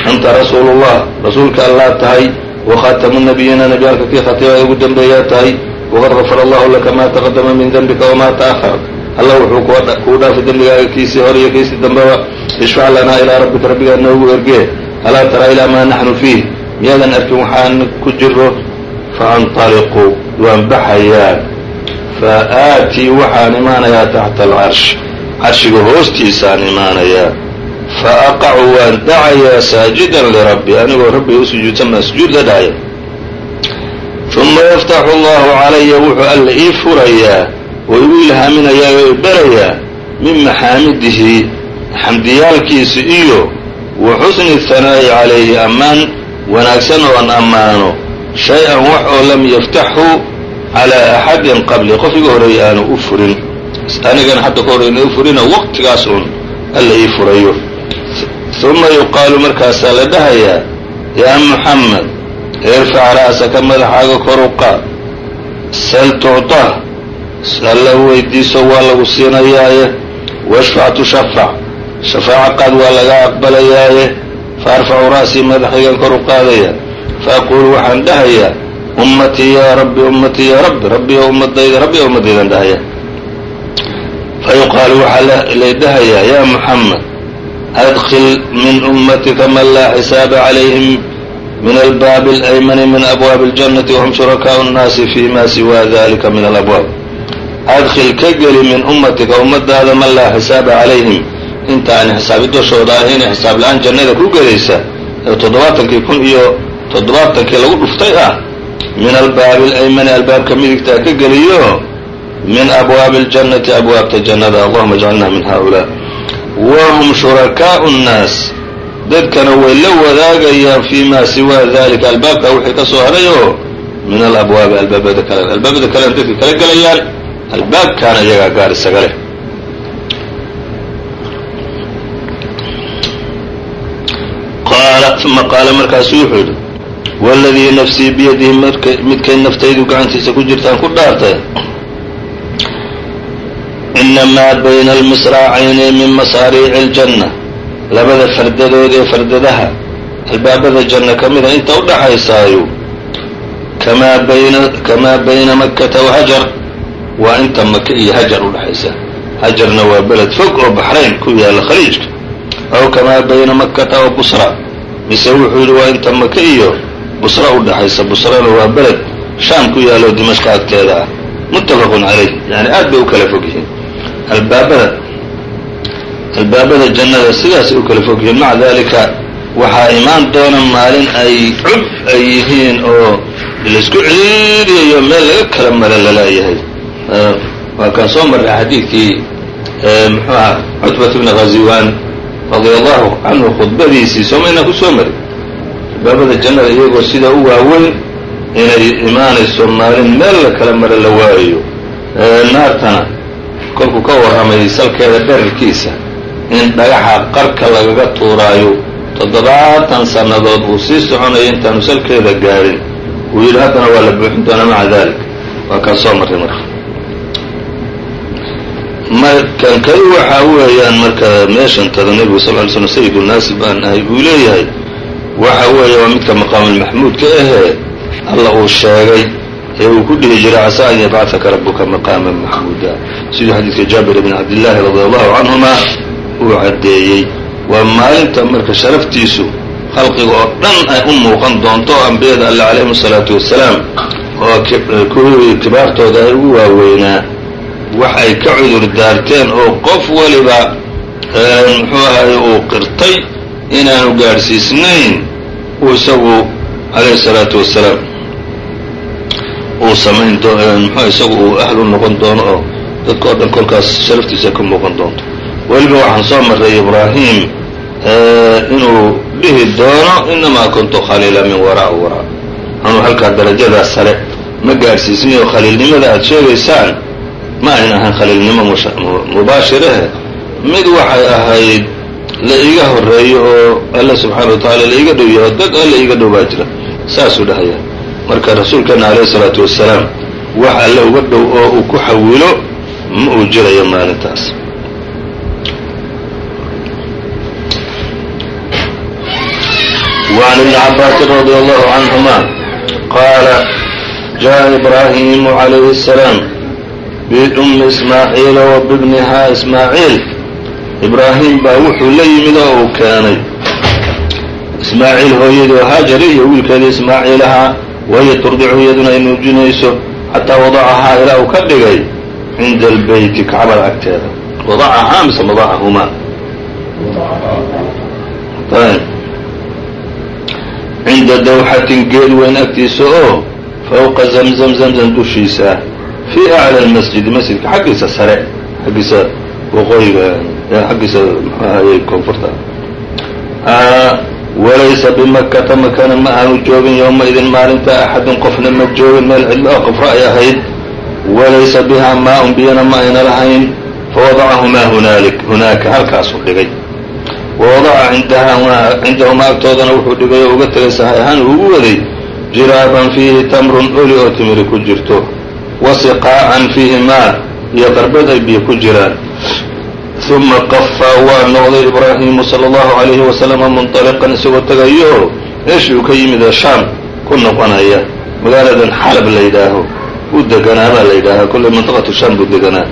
anta rasuulu llah rasuulka allaa tahay wa khaatamu nabiyiina nabiyaalka kii khatiba ugu dambeeyaa tahay waqad gafara allahu laka maa taqadama min dembika wamaa ta'ahar allah wuxuu kuu dhaafay dembigaaga kiisii hor iyo kiisii dambeba ishfac lanaa ilaa rabbika rabbigaa noogu ergee alaa tara ilaa maa naxnu fiih. Miyaadan arkin waxaan ku jiro faantaliquu waan baxayaa fa aatii waxaan imaanayaa taxta alcarsh carshiga hoostiisaan imaanayaa fa aqacu waan dhacayaa saajidan lirabbi anigoo rabbiga u sujuudsan baan sujuudda dhacaya uma yaftaxu allahu calaya wuxuu alla ii furayaa oo igu ilhaaminayaa oo ibarayaa min maxaamidihi xamdiyaalkiisa iyo wa xusni hanaa'i calayhi ammaan wanaagsan oon ammaano shay-an wax oo lam yaftaxhu calaa axadin qabli qof iga horreeya aanu u furin anigana hadda ka horreyna u furino waqtigaas uun alla ii furayo uma yuqaalu markaasaa la dhahayaa yaa muxamed irfac ra'saka madaxaaga kor u qaad sal tucطah alla weydiiso waa lagu siinayaaye washfac tushafac shafaaco qaad waa laga aqbalayaaye faarfacu ra'sii madaxaygan kor u qaadaya faaquulu waxaan dhahayaa ummatii yaa rabbi ummatii yaa rabbi rabbiyo ummadayda rabbiyo ummadaydan dhahaya fayuqaalu waxaa lay dhahayaa yaa muxamed adkil min ummatika man laa xisaaba calayhim min albaabi alaymani min abwaabi اljannati wahum shurakaau nnaasi fi ma siwa dalika min alabwaab. Adkil ka geli min ummatika ummadaada man laa xisaaba calayhim. Inta aan xisaabi doshooda ahayn xisaab la'aan jannada ku gelaysa ee toddobaatankii kun iyo toddobaatankii lagu dhuftay ah min albaabi alaymani albaabka midigtaa ka geliyo min abwaabi اljannati abwaabta jannada allahuma ajcalna min haulaa wahum shurakaau nnaas dadkana way la wadaagayaan fi ma siwa dalika albaabka wixii ka soo haray oo min alabwaabi albaabada kale albaabada kalena dadka kala gelayaan albaabkaana iyagaa gaar isaga leh qaala uma qaala markaasu wuxuu yidhi waladii nafsii biyadihi midkay naftaydu gacantiisa ku jirtaan ku dhaartay inamaa bayna almisraacayni min masaariici aljanna labada fardadood ee fardadaha albaabada janno ka mida inta u dhaxaysaayo kamaa bayna kamaa bayna makkata wa hajar waa inta maka iyo hajar u dhaxaysa hajarna waa beled fog oo baxrayn ku yaalla khaliijka aw kamaa bayna makkata wa busra mise wuxuu yidhi waa inta maka iyo busra u dhaxaysa busrana waa beled shaam ku yaallo dimashqa agteeda. Ah muttafaqun calayh. Yani aad bay u kala fog yihiin albaabada albaabada jannada sidaasay u kala fog yihiin maca dalika waxaa imaan doona maalin ay cub ay yihiin oo la isku ciriiriyayo meel laga kala mara la leeyahay waa kaan soo marray xadiidkii muxuu aha cutbat bni ghaziwan radia allahu canhu khudbadiisii soomaynaan ku soo marin albaabada jannada iyagoo sidaa u waaweyn inay imaanayso maalin meel la kala mara la waayayo naartana kolkuu ka warramay salkeeda dherarkiisa in dhagaxa qarka lagaga tuuraayo. Toddobaatan sannadood uu sii soconayo intaanu salkeeda gaadhin uu yidhi haddana waa la buuxin doonaa maca dalik. Waa kaan soo marray marka. Markan kali waxaa weeyaan marka meeshantada nebigu sal ly slm sayid unaasi baan ahay uu leeyahay waxa weeye waa midka maqaamulmaxmuudka ahee alla uu sheegay ee uu ku dhihi jiray casaa an yabcahaka rabuka maqaaman maxmuuda siduu xadiidka jaabir bn cabdillaahi radi allahu canhuma uu caddeeyey waa maalinta marka sharaftiisu khalqiga oo dhan ay u muuqan doonto oo ambiyada alle calayhim asalaatu wassalaam oo kuwii kibaartooda ay ugu waaweynaa wax ay ka cudur daarteen oo qof waliba muxuu ahay uu qirtay inaanu gaadhsiisnayn uu isagu calayhi الsalaatu wasalaam uu samayn mxu isagu uu ahlu noqon doono oo dadka o dhan kolkaas sharaftiisa ka muuqan doonto. Weliba waxaan soo marray ibraahim inuu dhihi doono inamaa kuntu khaliila min waraa waraa anuu halkaa darajadaas sare ma gaadhsiisnay oo khaliilnimada aada sheegaysaan? Ma ayna ahayn khaliilnimo mubaashirahe mid waxay ahayd la iga horeeyo oo alla subxaana wa tacaala la iga dhow yaho dad alla iga dhow baa jira saasuu dhahaya marka rasuulkeena alayh isalaatu wasalaam wax alle uga dhow oo uu ku xawilo ma uu jirayo maalintaas وعن ابن عباس رضي الله عنهما قال جاء إبراهيم عليه السلام بأم إسماعيل وبابنها إسماعيل ibraahim baa wuxuu la yimid oo uu keenay. Ismaaciil hooyadii oo haajari iyo wiilkeedii ismaaciil ahaa wahiya turdicu iyaduna ay nuujinayso xataa wadacahaa ilaa uu ka dhigay cinda albeyti kacbada agteeda. Wadacahaa mise wadacahumaa cinda dawxatin geed weyn agtiisa oo fawqa zamzam zamzam dushiisa fii acla masjidi masjidka xaggiisa sare xaggiisa waqooyiga xaggiisa mxuu koonfurta. Walaysa bimakata makana ma aanu joogin yowma-idin maalinta axadun qofna ma joogin meel cidlo oo qofra ay ahayd. Walaysa bihaa maa-un biyana ma ayna lahayn. Fawadacahumaa hunaalik hunaaka halkaasuu dhigay. Wawadaca cindahumaa agtoodana wuxuu dhigay oo uga tegay sahay ahaan uu ugu waday. Jiraaban fiihi tamrun oli oo timiri ku jirto. Wa siqaa'an fiihi maa iyo qarbad ay biyo ku jiraan uma qafaa waa noqday ibraahimu sala allahu calayhi wasalama munطaliqan isagoo tegayo meeshii uu ka yimid shaam ku noqonaya magaaladan xalab la yidhaaho uu deganaa baa la yidhaahaa kolley manطaqatu shaam buu deganaa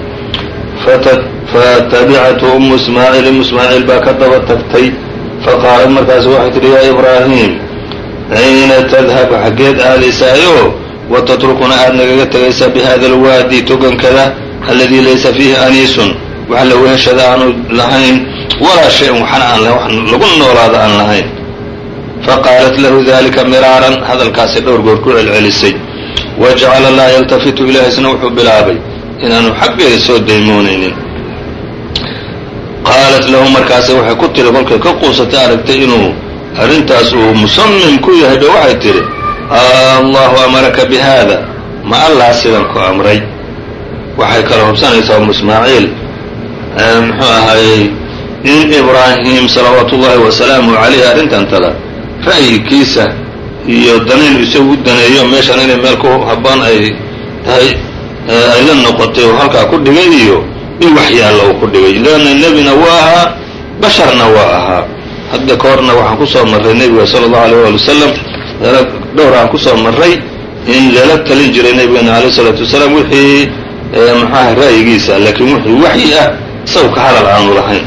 fatabicatu umu ismaaciil umu ismaaciil baa ka daba tagtay faqaalat markaas waxay tidhi yaa ibraahim ayna tadhab xaggeed aadaysaayo wa tatrukuna aad nagaga tegaysaa bihada alwaadi togankada aladii laysa fiihi aniisun wax la weheshada aanu lahayn walaa shay-un waxna aan wax lagu noolaada aan lahayn. Faqaalat lahu dalika miraaran hadalkaasi dhowr goor ku celcelisay. Wajacala laa yaltafitu ilahaysna wuxuu bilaabay inaanu xaggeeda soo daymoonaynin qaalat lahu markaase waxay ku tiri kolkay ka quusatay aragtay inuu arrintaas uu musamim ku yahay dho waxay tidhi allahu amaraka bi haada ma allah sidan ku amray? Waxay kala hubsanaysaa umu ismaaciil muxuu ahaayey in ibraahim salawaatu ullahi wasalaamu calayhi arrintantada ra'yikiisa iyo danayn isagu daneeyo meeshan inay meel ku habboon ay tahay ay la noqotay oo halkaa ku dhigay iyo in waxyi alla uu ku dhigay. Leanna nebina waa ahaa basharna waa ahaa. Hadda ka horna waxaan ku soo marray nebiga sala allahu alayh waali wasalam dhowr aan ku soo marray in lala talin jiray nebigeena alayh isalaatu wasalaam wixii maxaaha ra'yigiisa laakiin wixii waxyi ah isagu ka hadal aanu lahayn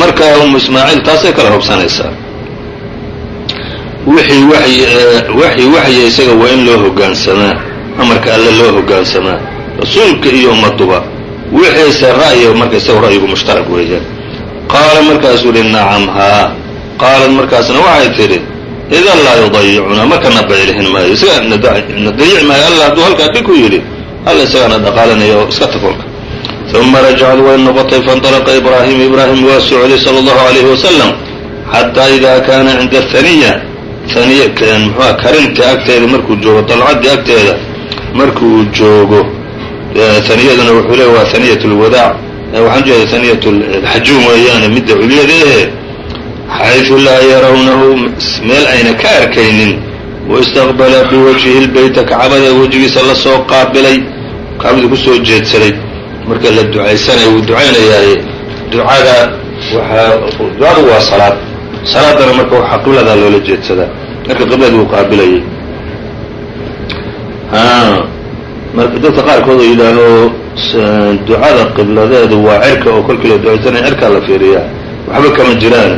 marka umu ismaaciil taasay kala hubsanaysaa. Wixii waxyi waxya isaga waa in loo hoggaansamaa amarka alle loo hoggaansamaa rasuulka iyo ummaduba wixiise ra'yiga marka isaga ra'yigu mushtarak weeyaan. Qaala markaasuu yihi nacam haa. Qaalat markaasna waxay tidhi idan laa yudayicuna markana baylihin maayo. Isaga na dayici maayo alla hadduu halkaa dhig ku yidhi alla isagaana dhaqaalanaya oo iska takolka uma rajacad way noqotay faاnطalaqa ibraahim ibraahim waa socday salى اllahu عalayhi wasalam xataa ida kaana cinda haniya haniy mxua karinta agteeda markuu joogo dalcaddii agteeda markuu joogo haniyaduna wuxuu leey waa haniyat اlwadaac waxaan ujeeda haniyat alxajuum weeyaane midda culyada ehe xayثu laa yarawnahu meel ayna ka arkaynin waistaqbala biwajhi اlbeyta kacbada wejigiisa la soo qaabilay kacbada kusoo jeedsaday marka la ducaysanayo wuu ducaynayaay ducada waaa ducadu waa salaad. Salaadana marka waxaa qibladaa loola jeedsadaa. Marka qibladii uu qaabilayay. Dadka qaarkood oo yidhaaho ducada qibladeedu waa cirka oo kolkii la ducaysanaya cirkaa la fiiriyaa. Waxba kama jiraan.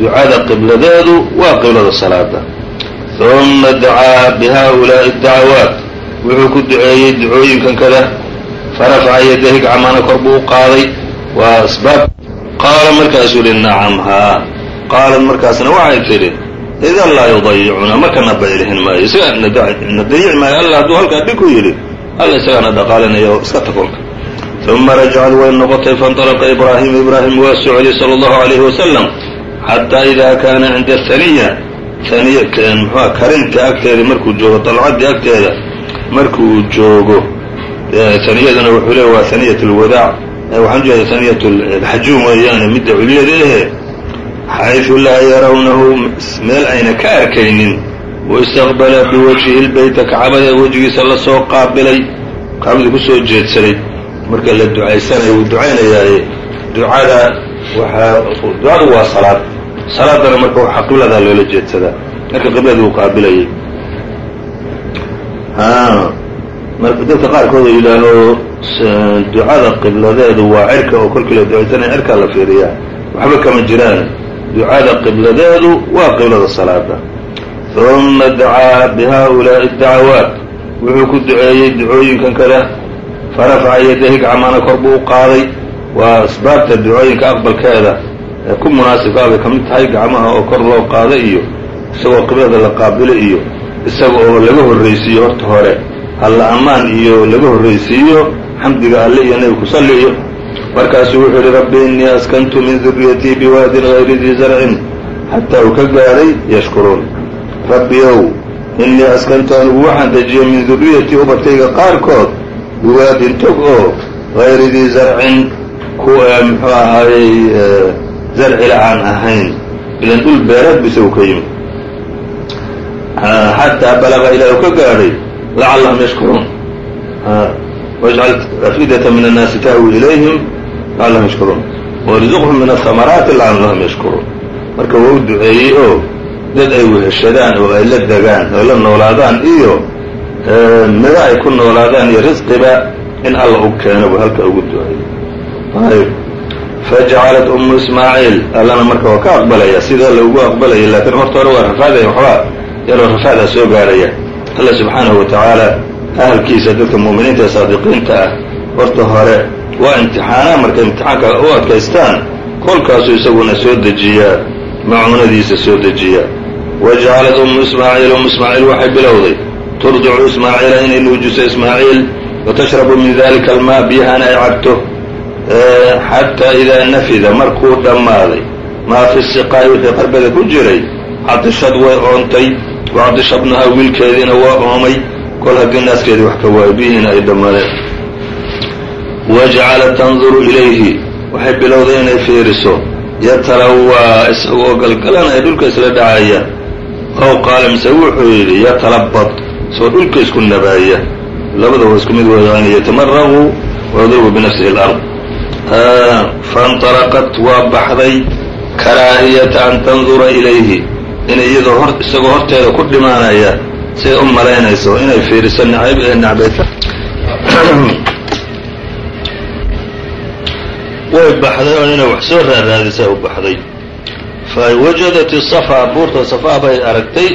Ducada qibladeedu waa qiblada salaada uma dacaa bi ulaai اdacawaat wuxuu ku duceeyey ducooyinkan kada farafaca yadayhi gacmana kor buu u qaaday waa asbaab qaala markaasuu yihi nacam haa qaalat markaasna waxay tidhi idan laa yudayicuna markana baylhin maayo isagaa na dayici maayo alla hadduu halkaa dhig ku yidhi alla isagaana dhaqaalinaya oo iska takolka uma rajacad way noqotay faاnطalaqa ibraahimu ibraahim waa socday salى اllahu عalayhi wasalam xataa ida kaana cinda haniya haniy mxua karinta agteeda markuu joogo dalcaddii agteeda markuu joogo haniyaduna wuxuu leey waa haniyat اlwadaac waxaan ujeeda haniyat اlxajuum weeyaane midda culyada ahe xayثu laa yarawnahu meel ayna ka arkaynin waistaqbala biwajhi اlbeyta kacbada wejigiisa la soo qaabilay kacbadii kusoo jeedsaday marka la ducaysanayo wuu ducaynayaaye ducada waxaa ducadu waa salaad salaadana marka waxaa qibladaa loola jeedsadaa marka qibladii uu qaabilayay marka dadka qaarkood ay yidhaaho ducada qibladeedu waa cirka oo kolkii la ducaysanaya cirkaa la fiiriyaa. Waxba kama jiraan. Ducada qibladeedu waa qiblada salaada. Uma dacaa bihaa ulaai addacawaat wuxuu ku duceeyey ducooyinkan kale. Farafaca yadahi gacmana kor buu u qaaday. Waa asbaabta ducooyinka aqbalkeeda ee ku munaasibka bay ka mid tahay gacmaha oo kor loo qaado iyo isagoo qiblada la qaabilo iyo isaga oo laga horraysiiyo horta hore alla ammaan iyo laga horraysiiyo xamdiga alle iyo nebi ku salli iyo markaasuu wuxuu yihi rabbi innii askantu min duriyatii biwaadin hayri dii zarcin xataa uu ka gaadhay yashkuruun. Rabbi ow innii askantu anigu waxaan dejiyey min duriyatii ubadkayga qaarkood biwaadin tog oo hayri dii zarcin ku muxuu ahaayey zarcila aan ahayn ilan dhul beereed bu isagu ka yimid. Xataa balaga ilaa uu ka gaadhay lacallahum yashkuruun wajcal afidata min annaasi tahwi ilayhim lacallahum yashkuruun warzuqhum min ahamaraati lacallahum yashkuruun marka waa u duceeyey oo dad ay weheshadaan oo ay la degaan oo la noolaadaan iyo mido ay ku noolaadaan iyo risqiba in alla u keeno buu halka ugu duceeyey ayb fajacalat umu ismaaciil allana marka waa ka aqbalaya sida alla ugu aqbalaya laakiin horta hore waa rafaadaya waxbaa yaroo rafaadaa soo gaadhaya alla subxaanahu wa tacaala ahalkiisa dadka mu'miniinta ee saadiqiinta ah horta hore waa imtixaanaa markay imtixaanka u adkaystaan kolkaasuu isaguna soo dejiyaa macuunadiisa soo dejiyaa wajacalat umu ismaaciil umu ismaaciil waxay bilowday turdicu ismaaciila inay nuujiso ismaaciil watashrabu min dalika almaa biyahana ay cabto xataa idaa nafida markuu dhammaaday maa fi siqaa'i wixii qarbada ku jiray cadishad way oontay wacdisha bnaha wiilkeediina waa oomay kol haddii naaskeedii wax ka waayo biyihiina ay dhammaadeen wajcalat tanduru ilayhi waxay bilowday inay fiiriso yatalawaa isagoo galgalanaya dhulka isla dhacaya ow qaala mise wuxuu yidhi yatalabad isagoo dhulka isku nabaaya labada waa isku mid weeyaan yatamaraqu wayadribu binafsihi alard faاnطalaqat waa baxday karaahiyata an tandura ilayhi inay iyadoo hor isagoo horteeda ku dhimaanaya siday u malaynayso inay fiiriso nacayb ee nacbayta. *clears throat* Way baxday oo inay wax soo raaraadisa u baxday. Fa wajadat isafaa buurta safaa bay aragtay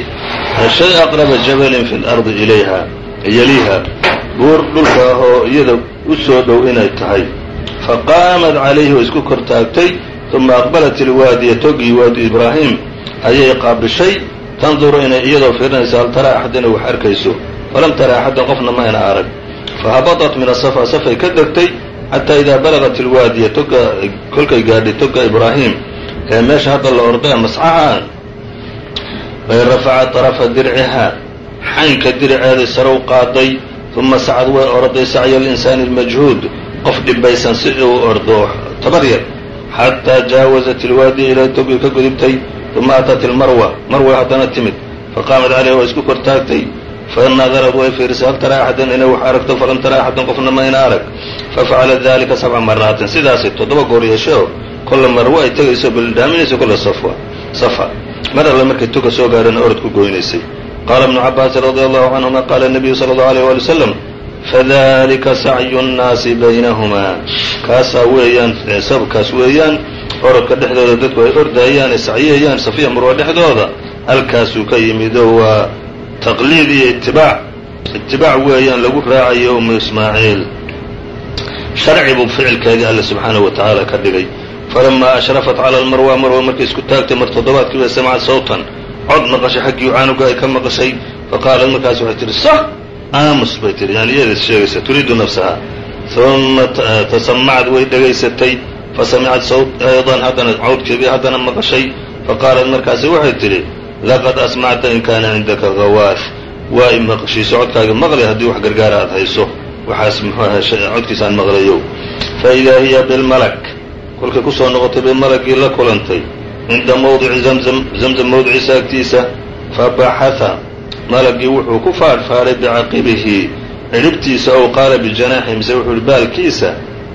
shay aqraba jabalin fi lardi ilayha yaliha. Buur dhulka ahoo iyada u soo dhow inay tahay. Faqaamat calayhi oo isku kortaagtay uma aqbalat ilwaadiya togii waadi ibraahim ayay qaabishay tanduru inay iyadoo fiirinaysa hal taraa axad inay wax arkayso falam tara axadan qofna ma ayna arag. Fahabadat min asafa safay ka degtay xataa idaa balagat ilwaadiya toga kolkay gaadhay toga ibraahim ee meesha hadda la ordaya mascahaan rafacat tarafa dircihaa xaynka diriceeday sare u qaaday uma sacad way orday sacya alinsaani almajhuud qof dhibaysan si uu ordo tabaryar xataa jaawazat ilwaadiya ilaa togay ka gudubtay uma atat ilmarwa marway haddana timid faqaamat calayha waa isku kor taagtay fanadarad way fiirisay hal tara axadan inay wax aragto falam tara axadan qofna ma ina arag fafacalat dalika sabca maraatin sidaasay toddoba goor yeesheo kolla marwo ay tegayso bildhaaminaysa kolla safwa safa mar alle markay toga soo gaarhana orod ku goynaysay qaala ibnu cabaasin radia allahu canhuma qaala nabiyu sala allahu aleyh waali wasalam fadalika sacyu nnaasi baynahumaa kaasaa weeyaan sababkaas weeyaan orodka dhexdooda dadku ay ordayaan ay sacyiyayaan safiya marwa dhexdooda halkaasuu ka yimido waa taqliid iyo itibaac itibaac weeyaan lagu raacayo umu ismaaciil sharci buu ficilkeedii alle subxaanahu wa tacaala ka dhigay falamaa ashrafat cala almarwa marwa markay isku taagtay mar toddobaadkiiba samacad sawtan cod maqashay xaggii caanuga ay ka maqashay faqaalat markaas waxay tihi sah aamus bay tihi yani iyadas sheegaysa turiidu nafsaha. Uma tasamacad way dhegaysatay fasamicad sawt aydan haddana cawdkeedii haddana maqashay. Faqaalat markaasi waxay tidhi laqad asmacta in kaana cindaka gawaath waa i maqashiiso codkaaga maqlay haddii wax gargaara aad hayso. Waxaas codkiisaan maqlayow. Fa idaa hiya bilmalak kolkay ku soo noqotay bay malagii la kulantay cinda mawdici zamzam zamzam mawdiciisa agtiisa fabaxaha malagii wuxuu ku faadhfaadhay bicaqibihi cidhibtiisa ow qaala bijanaaxi mise wuxuu ihi baalkiisa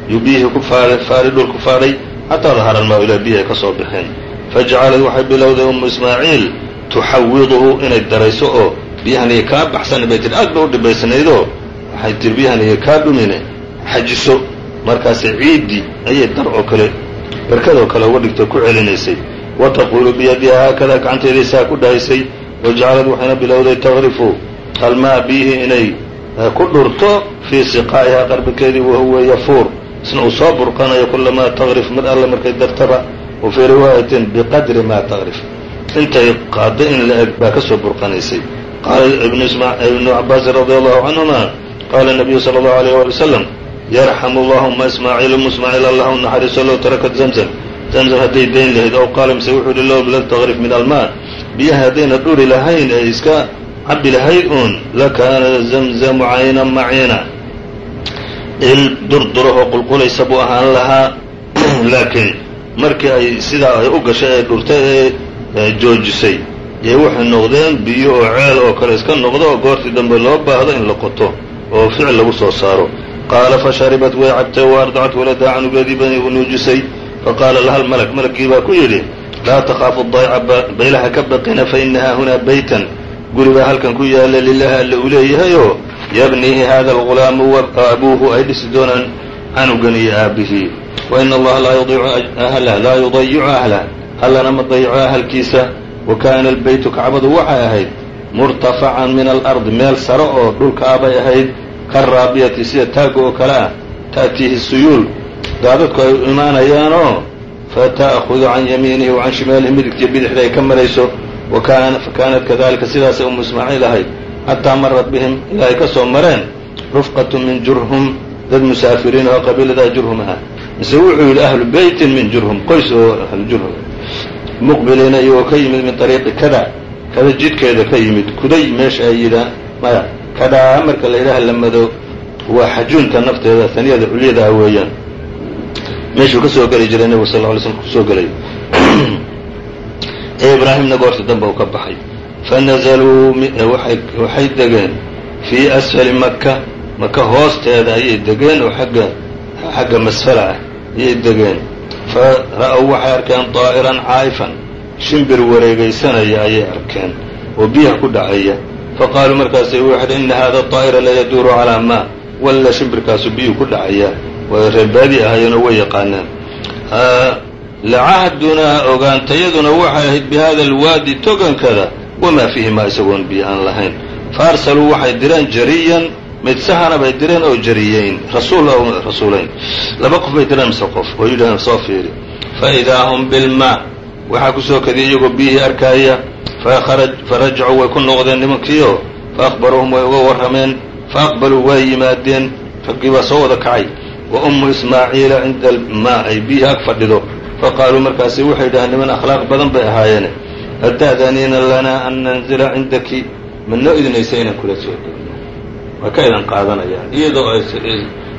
yuu biyihii ku faadhay dhul ku faadhay xataa dahara almaa ilaa biyihi ay ka soo baxeen fajacalad waxay bilowday ummu ismaaciil tuxawiduhu inay darayso oo biyahaniyo kaa baxsana bay tihi aad ba u dhibaysnaydoo waxay tihi biyahaniyo kaa dhumine xajiso markaase ciiddii ayay dar oo kale barkadoo kale uga dhigtay ku celinaysay. Wa taquulu biyadiha haakadaa gacanteedaysaa ku dhahaysay wajacalad waxayna bilowday taqrifu almaa biyihii inay ku dhurto fii siqaa'ihaa qarbikeedii wahuwa yafuur isna uu soo burqanayo kulamaa taqrif mar alle markay dartaba wa fii riwaayatin biqadri maa taqrif intay qaaddo in la eg baa ka soo burqanaysay qaala ibnu cabaasin radi allahu canhuma qaala nabiyu sala allahu alayh wali wasalam yarxamu allahuma ismaaciil umu ismaaciil allah naxariiso low tarakat zamzam zamzam hadday dayn lahayd ow qaala mise wuxuu yihi low lam taqrif min almaa biyaha haddayna dhuri lahayn ee iska cabbi lahayd uun lakaana zamzamu caynan maciina. Il durdurahoo qulqulaysa buu ahaan lahaa. *clears throat* Laakiin markii ay sidaa ay u gashay ee dhurtay ee joojisay yay waxay noqdeen biyo oo ceel oo kale iska noqdo oo goortii dambe loo baahdo in la qoto oo ficil lagu soo saaro. Qaala fasharibat way cabtay wa ardacat waladaha canugeedii bani u nuujisay. Faqaala laha almalak malagii baa ku yidhi laa takhaafu dayca baylaha ka baqina faina haahunaa baytan. Gurigaa halkan ku yaalla lilahi alle uu leeyahayoo yabnihi hada algulaamu abuuhu ay dhisi doonaan canugan iyo aabihii waina allaha laa yudayicu ahlah allana ma dayico ahalkiisa. Wa kaana albaytu kacbadu waxay ahayd murtafacan min alardi meel sare oo dhulka ah bay ahayd. Karaabiyati sida taagga oo kale ah ta'tiihi suyuul. Daadadku ay imaanayaanoo fata'hudu can yamiinihi wa can shimaalihi midigtiyo bidixda ay ka marayso wa fakaanat kadalika sidaasay umu ismaaciil ahayd xataa marat bihim ilaa ay ka soo mareen rufqatu min jurhum dad musaafiriin oo qabiiladaa jurhum ah mise wuxuu yidhi ahlu beytin min jurhum qoys oo ahlu jurhum muqbiliina iyagoo ka yimid min ariiqi kada kada jidhkeeda ka yimid kuday meesha ay yidhaa maya kadaa marka la yidhaha lamado xajuunta nafteeda taniyada culyadaa weeyaan meeshuu ka soo geli jiray nebigu sal alay slm ku soo gelay. *clears throat* Ee ibraahimna goorta dambe uu ka baxay. Fanazaluu waxay degeen. Fii asfali maka maka hoosteeda ayay degeen oo agga xagga masfala ah ayay degeen. Fa ra'w waxay arkeen daa'iran caa'ifan shimbir wareegaysanaya ayay arkeen oo biyaha ku dhacaya. Faqaaluu markaasay waxay ina hada daa'ira layaduuru calaa maa walla shimbirkaasu biyuu ku dhacaya way reerbaadi ahaayeenoo way yaqaaneen lacahdunaa ogaantayaduna waxay ahayd bi hada alwaadi togankada wamaa fiihi maa isagoon biyo aan lahayn. Fa arsaluu waxay direen jariyan mid sahana bay direen oo jariyeyn rasuul rasuulayn. Laba qof bay direen mise qof? Oo yidhahdeen soo fiiri. Fa idaa hum bilmaa waxaa ku soo kadiyay iyagoo biyihii arkaaya farajacuu way ku noqdeen nimankiioo fa akhbaruuhum way uga warrameen fa aqbaluu waa yimaadeen raggii baa soo wada kacay wa ummu ismaaciila cinda almaa ay biyihii ag fadhido. Faqaaluu markaasi waxay dhahaan niman akhlaaq badan bay ahaayeene ata'daniina lanaa an nanzila cindaki? Ma noo idinaysa inaan kula soo degno. Waa ka idan qaadanayaan iyadoo ay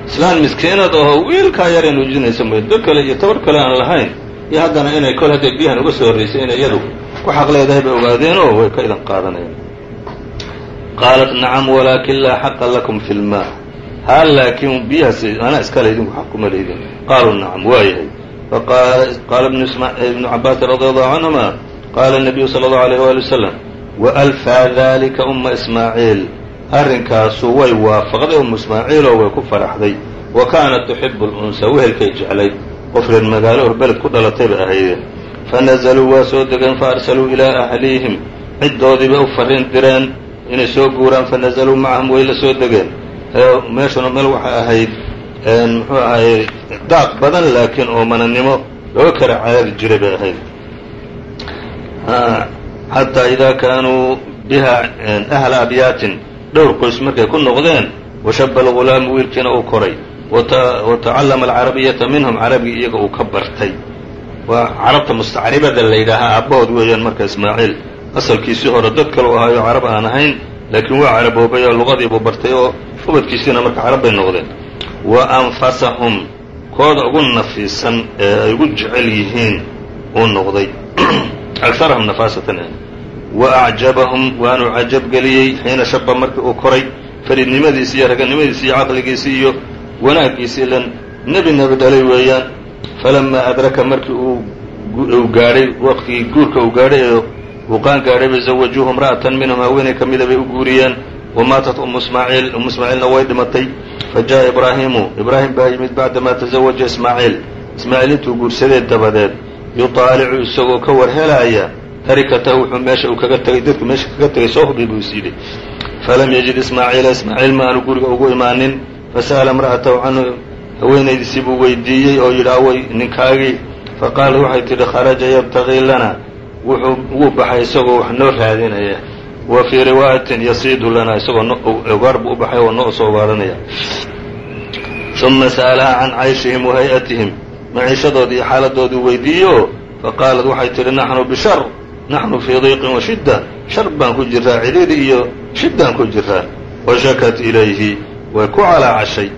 islaan miskiinad aho wiilkaa yaree nuujinaysa mooy dad kale iyo tabar kale aan lahayn. Iyo haddana inay kol hadday biyahan uga soo horraysay inay iyadu ku xaq leedahay bay ogaadeenoo way ka idan qaadanayaan. Qaalat nacam walaakin laa xaqa lakum fi lmaa hal laakiin biyahaas anaa iskale idinku xaq kuma leydin qaaluu nacam waayahay qaala ibnu cabaasin radi allahu canhuma qaala nabiyu sala allahu alayh waali wasalam waalfaa dalika uma ismaaciil arrinkaasu way waafaqday umu ismaaciiloo way ku faraxday wa kaanat tuxibu lunsa wehelkay jeclayd qof reer magaalo or beled ku dhalatay bay ahaydeen fanazaluu waa soo degeen faarsaluu ilaa ahliihim ciddoodii bay u farriin direen inay soo guuraan fanazaluu macahum way la soo degeen meeshuna meel waxay ahayd muxuu ahay daaq badan laakiin oomananimo looga kala caadi jiray bay ahayd. Xataa idaa kaanuu biha ahla abyaatin dhowr qoys markay ku noqdeen washaba algulaamu wiilkiina uu koray watacallama alcarabiyata minhum carabigii iyaga uu ka bartay. Waa carabta mustacribada la yidhaahaa aabbahood weeyaan marka ismaaciil asalkiisii hore dad kale u ahaayo carab aan ahayn laakiin waa caraboobay oo luqadiibuu bartay oo ubadkiisiina marka carab bay noqdeen. Wa anfasahum kooda ugu nafiisan ee ay ugu jecel yihiin uu noqday. *clears throat* Akarahum nafaasatan. Wa acjabahum waanuu cajabgeliyey xiina shaba markii uu koray fariidnimadiisi iyo raganimadiisi iyo caqligiisii iyo wanaaggiisii ilan. Nebi nebi dhalay weeyaan falamaa adraka markii uu gaadhay waqtigii guurka uu gaadhay ee uu qaan gaadhay bay zawajuuhu imra'atan minhum haweenay ka mida bay u guuriyeen wamaatat umu ismaaciil umu ismaaciilna way dhimatay fa jaءa ibraahimu ibraahim baa yimid bacdamaa tazawaja ismaaciil ismaaciil intuu guursadee dabadeed yuطaalicu isagoo ka war helaaya tarikatahu wuxuu meesha uu kaga tegay dadku meesha kaga tegay soo hubi buu is falam yajid ismaaciila ismaaciil ma aanu guriga ugu imaanin fasa'ala imra'atahu canhu haweenaydiisii buu weydiiyey oo yidhi away ninkaagii faqaalat waxay tidhi kharaja yabtagii lana wuu baxay isagoo wax noo raadinaya. Wa fii riwaayatin yasiidu lana isagoo ogaar buu u baxay oo noo soo ogaaranaya uma sa'alaha can cayshihim wa hay'atihim. Maciishadoodii iyo xaaladoodii weydiiyo faqaalat waxay tidhi naxnu bishar naxnu fii diiqin wa shidda. Shar baan ku jiraa cidhiiri iyo shiddaan ku jiraa. Washakat ilayhi way ku calaacashay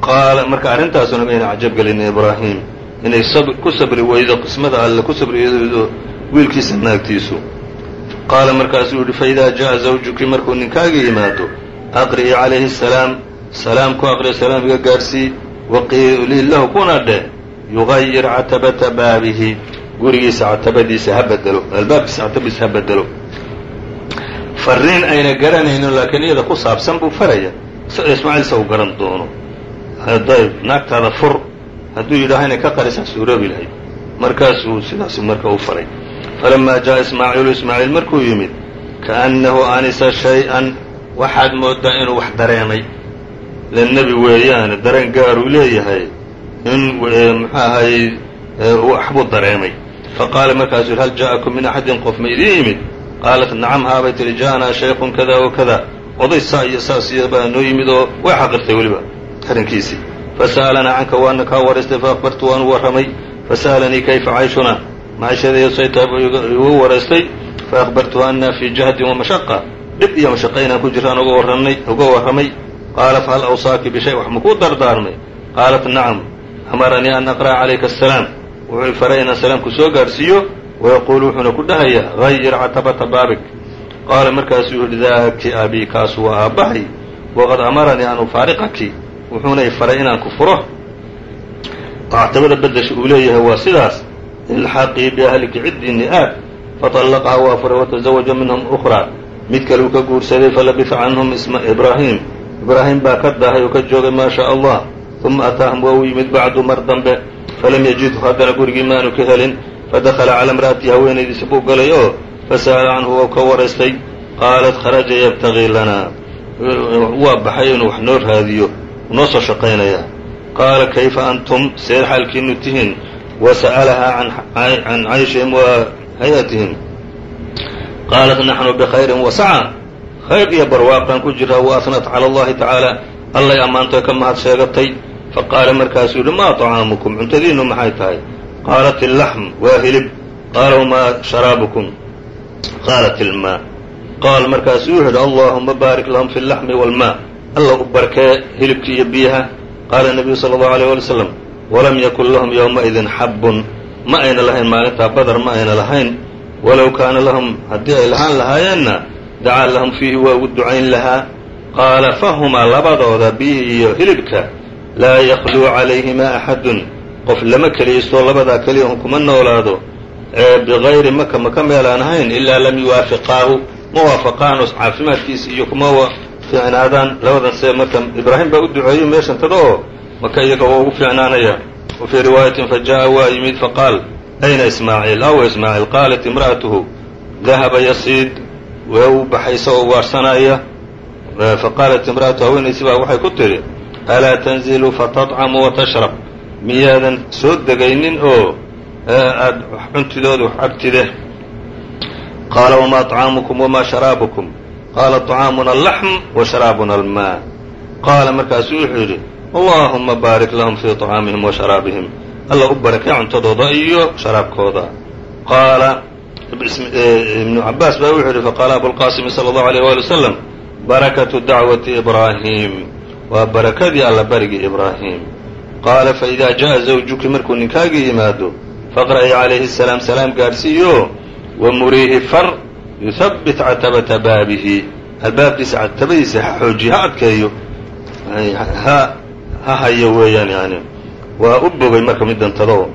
qaala marka arrintaasuna mayna cajab gelina ibraahim. Inay ku sabri weydo qismada alle ku sabri weydo wiilkiisa naagtiisu. Qaala markaasuu yidhi faidaa jaءa zawjuki markuu ninkaaga yimaado aqri'ii calayhi asalaam salaam ku aqriyo salaam iga gaadhsii waqiilii lahu kuna dheh yugayir catabata baabihi. Gurigiisa catabadiisa ha bedelo albaabkiisa catabadiisa ha bedelo. Fariin ayna garanayno laakiin iyada ku saabsan buu faraya ismaaciil se u garan doono. Dayb naagtaada fur hadduu yidhaaha inay ka qarisaa suuroobi lahayd. Markaasuu sidaas marka u faray falamaa jaءa ismaaciilu ismaaciil markuu yimid kaأnnahu anisa shay-an waxaad moodaa inuu wax dareemay le nebi weeyaane dareen gaaruu leeyahay in muxuu ahay waxbuu dareemay faqaala markaasuu hal ja'akum min axadin qof ma idiin yimid qaalat nacam haabay tihi ja'anaa shaykun kada wa kada oday saa iyo saas iyo baa noo yimid oo way xaqirtay weliba arrinkiisii fasa'alanaa canka waana kaa waraystay faakbartu waanu warramay fasa'alanii kayfa cayshuna macayshadeeyo saytaa buu igu waraystay faakbartuhu annaa fii jahdin wa mashaqa dhib iyo mashaqa inaan ku uga warranay uga warramay qaala fahal awsaaki bishay wax makuu dardaarmay qaalat nacam amaranii an aqra'a calayka asalaam wuxuu faray inaan salaamku soo gaadhsiiyo wayaquulu wuxuuna ku dhahayaa hayir catabata baabik qaala markaasuu yidhi daaki abii kaasu waa aabbahay waqad amaranii an ufaariqaki wuxuuna i faray inaan ku furo actabada bedesha uu leeyahay waa sidaas ilxaqii biahliki ciddiinni aad faطallaqaha waa furay wataزawaja minhum ukraa mid kale uu ka guursaday falabisa canhum ibraahim ibraahim baa ka dahay oo ka joogay maa shaa allah uma ataahum waa u yimid bacdu mar dambe falam yajidhu haddana gurigii maanu ka helin fadakala cala imra'atii haweenaydiisa buu galay oo fasa'ala canhu waa ka waraystay qaalat kharaja yabtagii lanaa waa baxay inuu wax noo raadiyo noo soo shaqaynayaa qaala kayfa antum seer xaalkiinu tihiin wasa'alahaa can cayshihim wa hay-atihim qaalat naxnu bikhayrin wasaca khayr iyo barwaaqaan ku jiraa wa ahnat cala allahi tacaala allay ammaantoy ka mahad sheegatay faqaala markaasuu yidhi maa طacaamukum cuntadiinnu maxay tahay qaalat illaxm waa hilib qaala wamaa sharaabukum qaalat ilmaa qaal markaasuu wuxu yidhi allahuma baarik lahum fi اllaxmi wاlmaa alla u barkee hilibkii iyo biyaha qaala nebiyu sala allahu alيyh wali slam walam yakun lahum yowmaidin xabun ma ayna lahayn maalintaa badar ma ayna lahayn. Walow kaana lahum haddii ay lahaan lahaayeenna dacaa lahum fiihi waa ugu ducayn lahaa. Qaala fahumaa labadooda biyihii iyo hilibka laa yakhluu calayhimaa axadun. Qof lama keliyaystoo labadaa keliyahun kuma noolaado. Ee bigayri maka maka meelaan ahayn ilaa lam yuwaafiqaahu. Ma waafaqaano caafimaadkiisa iyo kuma fiicnaadaan. Labadan see marka ibraahim baa u duceeyey meeshan tada oo maka iyaga waa ugu fiicnaanaya wa fii riwaayatin fa jaءa waa yimid faqaal ayna ismaaciil awa ismaaciil qaalat imra'atuhu dahaba yasiid waa u baxay isagoo waarsanaya faqaalat imra'atu haweenaysi baa waxay ku tidhi alaa tanzilu fatadcamu watashrab miyaadan soo degaynin oo aad cuntidooda wax cabtide qaala wamaa طcaamukum wamaa sharaabukum qaala طcaamuna alaxm wa sharaabuna almaa qaala markaasuu wuxuu yidhi allahuma baarik lahum fii طcaamihim wa sharaabihim alla u barakay cuntadooda iyo sharaabkooda qaala ibnu cabaas baa wuxuu yidhi faqaala abulqaasimi salى اllahu alيyh wali wasalam barakatu dacwati ibraahim waa barakadii alla barigii ibraahim qaala faidaa jaءa zawjuki markuu ninkaagii yimaado faqra'i calayhi الsalaam salaam gaadhsiiyo wamuriihi far yuhabbit catabata baabihi albaabkiisa catabadiisa ha xoojiye ha adkeeyo ha ha hayo weeyaan yani waa u bogay marka mid dantado.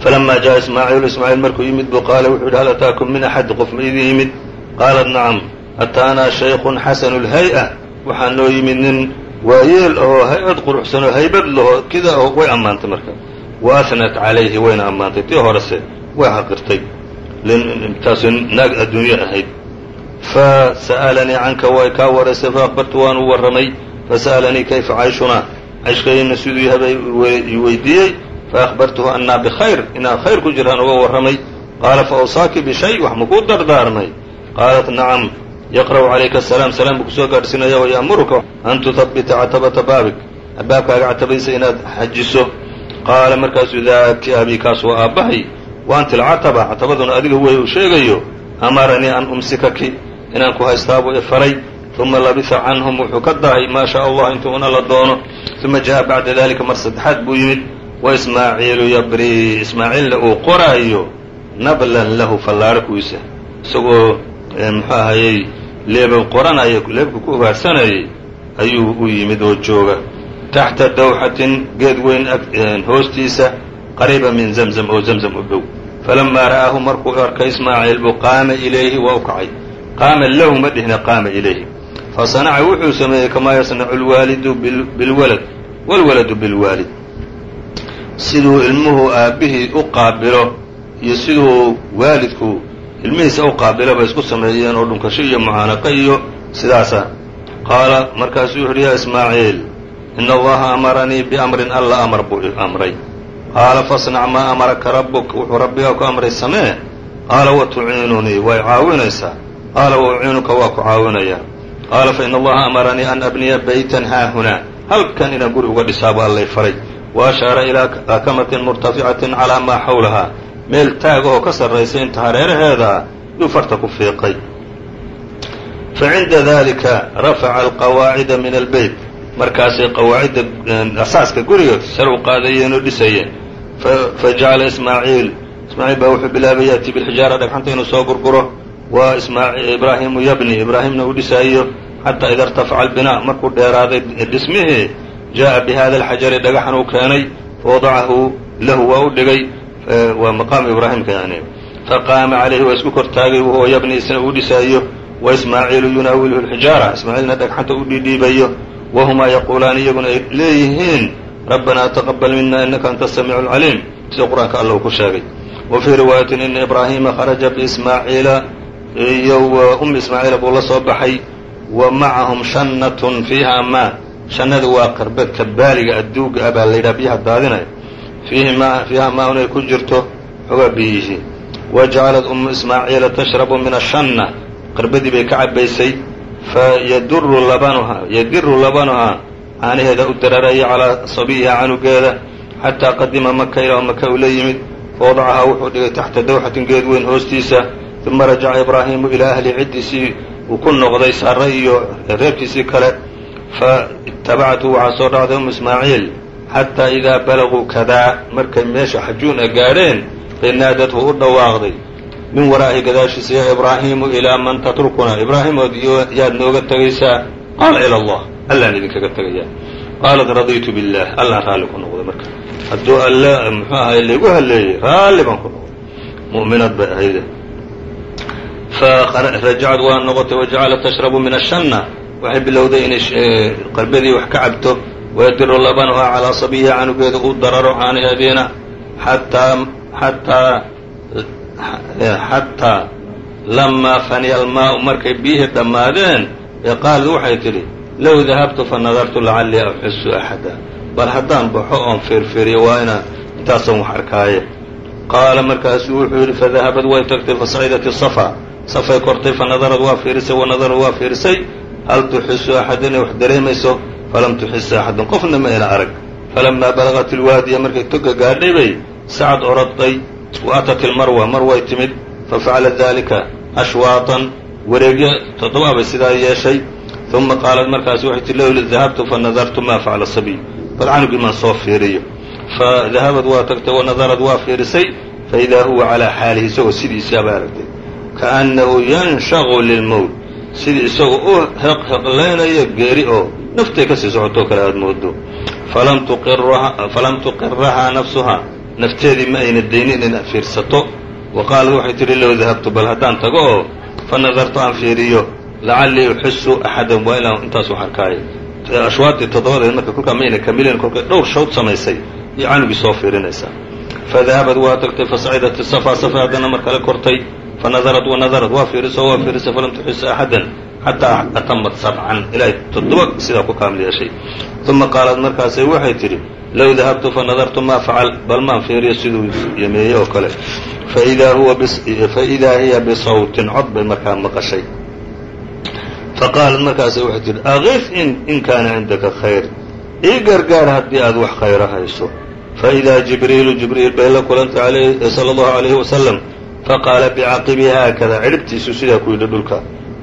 Falama jaءa ismaaciilu ismaaciil markuu yimid buu qaala wuxuu yidhi hal ataakum min axad qof ma idin yimid? Qaalat nacam ataanaa shaykun xasanu lhay-a waxaa noo yimid nin waayeel ahoo hay'ad quruxsan oo haybad laho kida oo way ammaantay marka. Wa calayhi wayna ammaantay. Tii horese way xaqirtay. Taasu naag adduunye ahayd. Fa sa'alanii canka way kaa waraysay fa aqbartu waan u warramay fasa'alanii kayfa cayshunaa cayshkayna siduu yahabay weydiiyey faأخbartuhu anaa bkhayr inaan khayr ku jiraan uga warramay qaala faawsaaki bishay wax makuu dardaarmay qaalat nacam yaqra'u calayka asalaam salaam buu ku soo gaadhsiinaya o ya'muruka an tuhabbita catabata baabik albaabkaaga catabadiisa inaad xajiso qaala markaasuu daaki abi kaas waa aabbahay wa anti alcataba catabaduna adiga wey uu sheegayo amaranii an umsikaki inaan ku haystaabuu ifaray uma labisa canhum wuxuu ka dahay maa shaa allah intuu una la doono. uma jaءa bacda dalika mar saddexaad buu yimid wa ismaaciilu yabrii ismaaciilna uu qoraayo nablan lahu fallaaro kuwiisa isagoo muxuu ahayey leebab qoranaya leebka ku ugaarhsanayay ayuu u yimid oo jooga taxta dawxatin geed weyn hoostiisa qariiba min zamzam oo zamzam u dhow falamaa ra'aahu markuu arkay ismaaciil buu qaama ilayhi waa u kacay qaama lahu ma dhihna qaama ilayhi fasanaca wuxuu sameeyey kamaa yasnacu lwaalidu bilwalad wاlwaladu bilwaalid siduu ilmuhu aabbihii u qaabilo iyo siduu waalidku ilmihiisa u qaabilo bay isku sameeyeen oo dhunkasho iyo mucaanaqo iyo sidaasa qaala markaasuu wuxu uhi yaa ismaaciil ina allaha amaranii biamrin alla amar buu amray qaala fasnac maa amaraka rabuk wuxuu rabbigaa ku amray samee qaala wa tuciinunii way caawinaysaa qaala wa uciinuka waa ku caawinayaa qaala faina allaha amaranii an abniya baytan haahunaa halkan inaan guri uga dhisaabo allay faray. Wa ashaara ilaa akamatin murtaficatin calaa maa xawlahaa meel taag oo ka sarraysa inta hareeraheeda yuu farta ku fiiqay. Fa cinda dalika rafaca alqawaacida min albeyt markaasay qawaacidda asaaska guriga sare u qaadayeen oo dhisayeen. Fa jacala ismaaciil. Ismaaciil baa wuxuu bilaabay yaati bilxijaara dhagxanta inuu soo gurguro wa ibraahimu yabni ibraahimna uu dhisaayo xataa ida irtafaca albinaa markuu dheeraaday dhismihii jaءa bihada alxajari dhagaxan uu keenay fawadacahu lahu waa u dhigay waa maqaamu ibraahimka yani faqaama calayhi waa isku kortaagay wahuwa yabni isna uu dhisaayo wa ismaaciilu yunaawiluhu lxijaara ismaaciilna dhagxanta u dhiidhiibayo wahumaa yaquulaan iyaguna ay leeyihiin rabbanaa taqabal mina inaka anta asamiicu alcaliim sida qur'aanka alla uu ku sheegay. Wa fii riwaayatin ina ibraahiima kharaja biismaaciila iyo ummi ismaaciila buu la soo baxay wa macahum shannatun fiiha maa. Shannada waa qarbadka baaliga adduuga ah baa la yidhaha biyaha daadinaya. Fiihi ma fiiha maa-un ay ku jirto xogaa biyihii wa jacalat ummu ismaaciila tashrabu min ashanna qarbadii bay ka cabaysay fa yaduru labanuhaa yadiru labanuhaa caanaheeda u dararaya calaa sabiyiha canugeeda. Xataa qadima maka ilaa maka uu la yimid. Fawadacahaa wuxuu dhigay taxta dawxatin geed weyn hoostiisa uma rajaca ibraahimu ilaa ahli ciddiisii uu ku noqday sare iyo reerkiisii kale fatabactu waxaa soo dhacday umu ismaaciil xataa idaa balaguu kadaa markay meesha xajuun a gaadheen bay naadadhu u dhawaaqday min waraa'i gadaashiisa yaa ibraahiimu ilaa man tatrukuna ibraahimood yaad nooga tegaysaa qaala ila allah allaan idinkaga tegayaa qaalat radiitu billaah allaan raalli ku noqday marka hadduu alle muxuu ahay laygu halleeyey raalli baan ku noqday mu'minad bay ahayde farajacad waa noqotay wajacalat tashrabu min ashanna waxay bilowday inay qarbadii wax ka cabto wayadiru labanuhaa calaa sabiyiha canugeeda uu dararo caanaheediina xataa lamaa faniya almaau markay biyihii dhammaadeen ee qaalad waxay tidhi low dahabtu fanadartu lacallii axusu axada bal haddaan baxo oon fiirfiiriyo waa inaa intaasan wax arkaaye qaala markaasuu wuxuu yidhi fadahabad way tagtay fasacidat safa safay kortay fanadarad waa fiirisay wanadarad waa fiirisay. Hal tuxisu axadan inay wax dareemayso falam tuxis axadan qofna ma ayna arag. Falamaa balagat ilwaadiya markay toga gaadhay bay sacad orodday wa atat ilmarwa marway timid fafacalat dalika ashwaatan. Wareegyo toddoba bay sidaa yeeshay. Uma qaalat markaasi waxay tii low dahabtu fanadartu ma facala sabiy bal canugii maan soo fiiriyo. Fadahabad waa tagtay wanadarad waa fiirisay faidaa huwa calaa xaalihi isagoo sidiisiabay aragtay kaannahu yanshaqu lilmowt sidii isagoo u heqheqlaynayo geeri oo naftay ka sii socotoo kale aada moodo falam tuqirahaa nafsuhaa nafteedii ma ayna daynin inay fiirsato wa qaalat waxay tidhi low dahabtu bal haddaan tago oo fa nadartu aan fiiriyo lacallii uxisu axadan waa ilaa intaas wax arkaayo ashwaadii toddobadeed marka kolkaa mayna kamilin kolkay dhowr shawd samaysay iyo canugii soo fiirinaysaa fadahabad waa tagtay fasacidat safa safa haddana mar kale kortay fanadarad wanadarad waa fiiriso waa fiirisay falam tuxis axadan xataa atamat sabcan ilaahay toddoba sidaa ku kaamil yeeshay uma qaalat markaasay waxay tidhi low dahabtu fanadartu maa facal bal maan fiiriyo siduu yameeyey oo kale faidaa hiya bisawtin cod bay markaa maqashay faqaalat markaasay waxay tidhi aqif in kaana cindaka khayr ii gargaar haddii aad wax khayro hayso faidaa jibriilu jibriil bay la kulantay sala allahu alayhi wasalam faqaala bicaqibihi haakada cidhibtiisu sidaa ku yidhi dhulka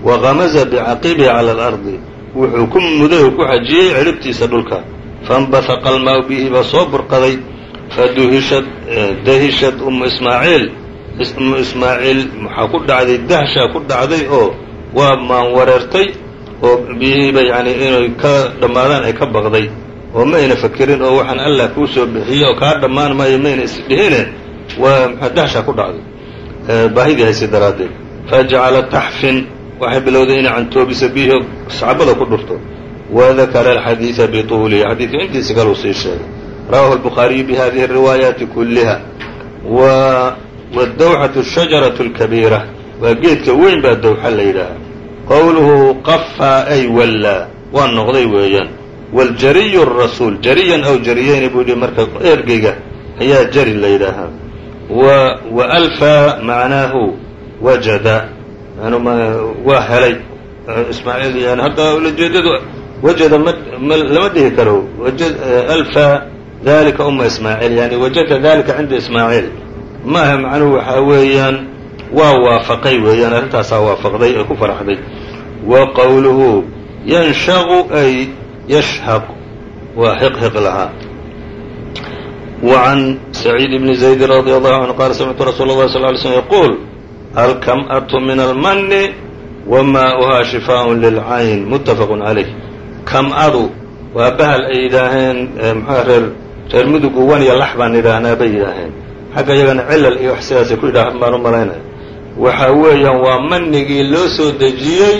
waqamaza bicaqibihi cala alardi wuxuu ku muday ku xajiyey cidhibtiisa dhulka. Fainbahaqa almaau bihi baa soo burqaday. Faduhishad dahishad ummu ismaaciil ummu ismaaciil maxaa ku dhacday? Dahshaa ku dhacday oo waa maan wareertay oo biyihiiba yacni inay ka dhammaadaan ay ka baqday. Oo ma ayna fakerin oo waxaan allah kuu soo bixiyey oo kaa dhammaan maayo mayna isdhihine waa dahshaa ku dhacday baahidii hayse daraaddeed. Fajacala taxfin waxay bilowday inay cantoobiso bihi sacbada ku dhurto. Wadakara alxadiida bituulihi xadiidka intiisa kaluu sii sheegay. Rawahu albukhaariyu bihadihi ariwaayaati kulliha. Wa wadawxatu shajaratu alkabiira waa geedka weyn baa dawxa la yidhaahaa qowluhu qafaa ay wallaa waa noqday weeyaan. Waljariyu rasuul jariyan aw jariyayni buu yidhi marka ergeyga ayaa jari la yidhaahaa alfaa macnaahu wajada. Waa helay. Ismaaciil yani hadda ulajeedadu wajada ma lama dhihi karo. Alfaa dalika uma ismaaciil yani wajada dalika cinda ismaaciil maaha macnuhu waxaa weeyaan waa waafaqay weeyaan arrintaasaa waafaqday ee ku faraxday. Wa qowluhu yanshaqu ay yashhaq. Waa xiqxiq lahaa وعn سعيid بن زaيد رضي الله عنه qال سمعtu رsuل الlه صلى اه علي سلم يقول الكمأة من الmن وmاؤها شفاء للعyn متفق عaليه كم-adu waa bahal ay yidhaaheen mxua reer reer mudugu wan iyo lax baan yidhaahnaa bay yidhaaheen xagga iyagana cilal iyo wax sidaasay ku yidhaahan baan u malaynaya waxa weeyaan waa manigii loo soo dejiyey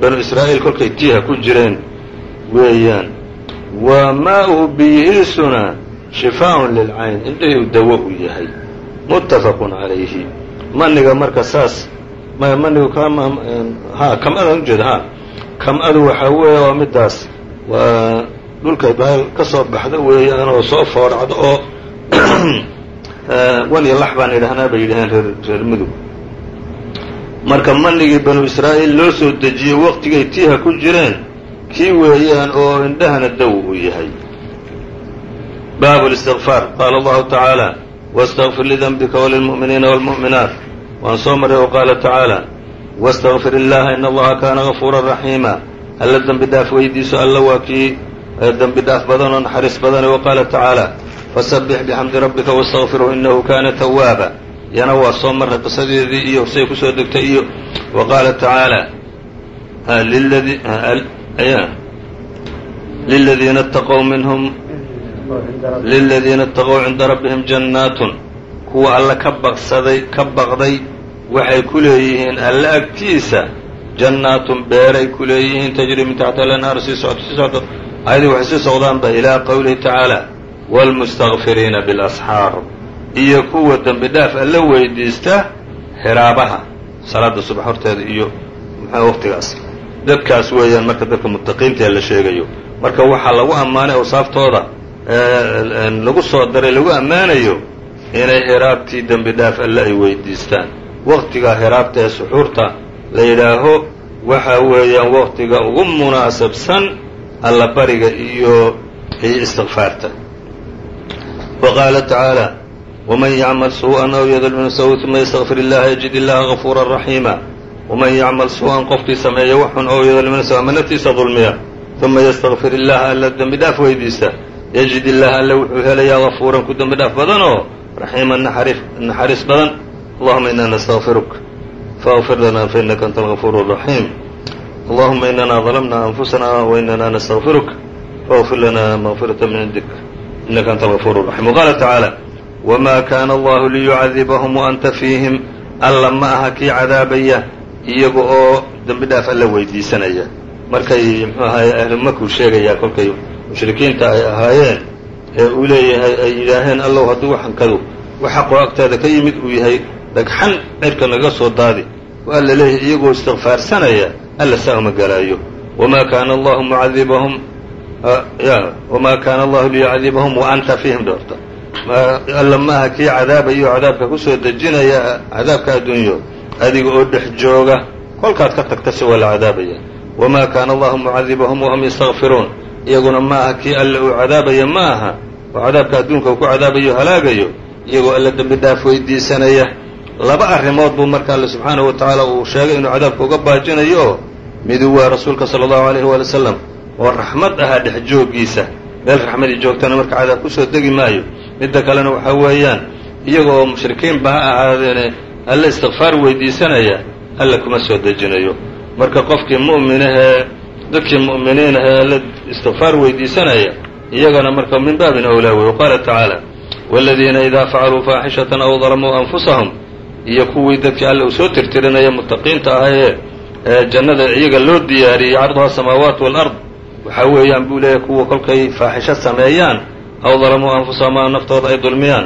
banu israa'iil kolkay tiiha ku jireen weeyaan wa maa'uhu biyihiisuna shifaaءun lilcayn indhahii u dawo u yahay. Muttafaqun calayhi maniga marka saas manigu kam-adan ujeeda ha kam-adu waxaa weeya waa midaas waa dhulkay bahal ka soo baxda weeyaan oo soo fooracdo oo *clears throat* wan iyo lax baan idhahnaa bay yidhaheen reer mudug marka manigii banu israa'iil loo soo dejiyey waqtigay tiiha ku jireen kii weeyaan oo indhahana daw u yahay baabu الاsتiغفاar qaala allahu taعaalى واstغfir لdنbika وlلmuؤminiina والmuؤminaat waan soo maray oo qaala taعaalى واstغfir illaha in allaha kaana غafuura raxiima alla dembi dhaaf weydiiso alla waa kii dembi dhaaf badan oo naxariis badane وqaala taعaalى faسبح bxamdi rabbika واstغfirhu inahu kana twaaba yana waa soo maray qisadeedii iyo say kusoo degtay iyo وqaala taعaalى liladiina اtaqw minhm liladiina itaqow cinda rabbihim jannaatun kuwa alle ka baqsaday ka baqday waxay ku leeyihiin alle agtiisa jannaatun beeray ku leeyihiin tajri min taxti alanhaaru sii socdo sii socdo ayadii waxay sii socdaanba ilaa qowlihi tacaala waalmustakfiriina bilasxaar iyo kuwa dembi dhaaf alle weydiista xiraabaha salaada subax horteeda iyo muxua waqtigaas dadkaas weeyaan marka dadka mutaqiinta ee la sheegayo marka waxaa lagu ammaanay awsaaftooda lagu soo daray lagu ammaanayo inay hiraabtii dembi dhaaf alle ay weydiistaan. Waqtiga hiraabta ee suxuurta la yidhaaho waxa weeyaan waqtiga ugu munaasabsan alla bariga iyo iyo istikfaarta wa qaala tacaala wman yacmal suu'an aw yadlm nafsahu uma ystaqfir illaha yajid illaha gafuura raxiima waman yacmal suu'an qofkii sameeya waxun ow yadlm nafsahu ama naftiisa dulmiya. Uma ystakfir illaha alla dembi dhaaf weydiista yajid illaha alle wuxuu helayaa gafuuran ku dembi dhaaf badanoo raxiiman naxariis badan allahuma ina nastaqfiruk faغfir lana fainaka anta algafuur الraxiim allahuma inana ظlmna anfusana wainana nastaqfiruk faغfir lana mغfiraة min cindik inaka anta algafuur الraxim wqaala tacaalى wma kana allahu liyucadibahum waanta fiihim alla ma aha kii cadaabaya iyaga oo dembi dhaaf alla weydiisanaya markay mxuu ahaye ahlu makuu sheegayaa kolkay mushrikiinta ay ahaayeen ee uu leeyahay ay yidhaaheen allow hadduu waxankadu wax xaqoo agtaada ka yimid uu yahay dhagxan cirka naga soo daadi. Oo alla leeyahay iyagoo istikfaarsanaya alla saa galaayo wma kaana allahu mucadibahum ya wma kaana allahu liyucadibahum waanta fiihim dhoorta alla ma aha kii cadaabayo cadaabka ku soo dejinaya cadaabka adduunyo. Adiga oo dhex jooga kolkaad ka tagtase waa la cadaabaya wamaa kaana allahu mucadibahum wahum yastakfiruun iyaguna ma aha kii alle uu cadaabaya ma aha. Oo cadaabka adduunka uu ku cadaabayo halaagayo. Iyagoo alle dembi dhaaf weydiisanaya. Laba arrimood buu marka alle subxaanahu wa tacaala uu sheegay inuu cadaabka uga baajinayo. Midu waa rasuulka sala allahu alayhi waali wasalam oo raxmad ahaa dhex jooggiisa. Meel raxmadii joogtana marka cadaab ku soo degi maayo. Midda kalena waxaa weeyaan iyaga oo mushrikiinba ha ahaadeene alle istikfaar weydiisanaya alle kuma soo dejinayo. Marka qofkii mu'minahee dadkii mu'miniinahee alle istikfaar weydiisanaya iyagana marka min baabin awlaa wey qaala tacaala waaladiina idaa facaluu faaxishatan aw dalamuu anfusahum iyo kuwii dadkii alle uu soo tirtirinaya muttaqiinta ahayee ee jannada iyaga loo diyaariyey carduha samaawaat waalard waxaa weeyaan buu leeyahy kuwa kolkay faaxisho sameeyaan aw dalamuu anfusahum ama naftooda ay dulmiyaan.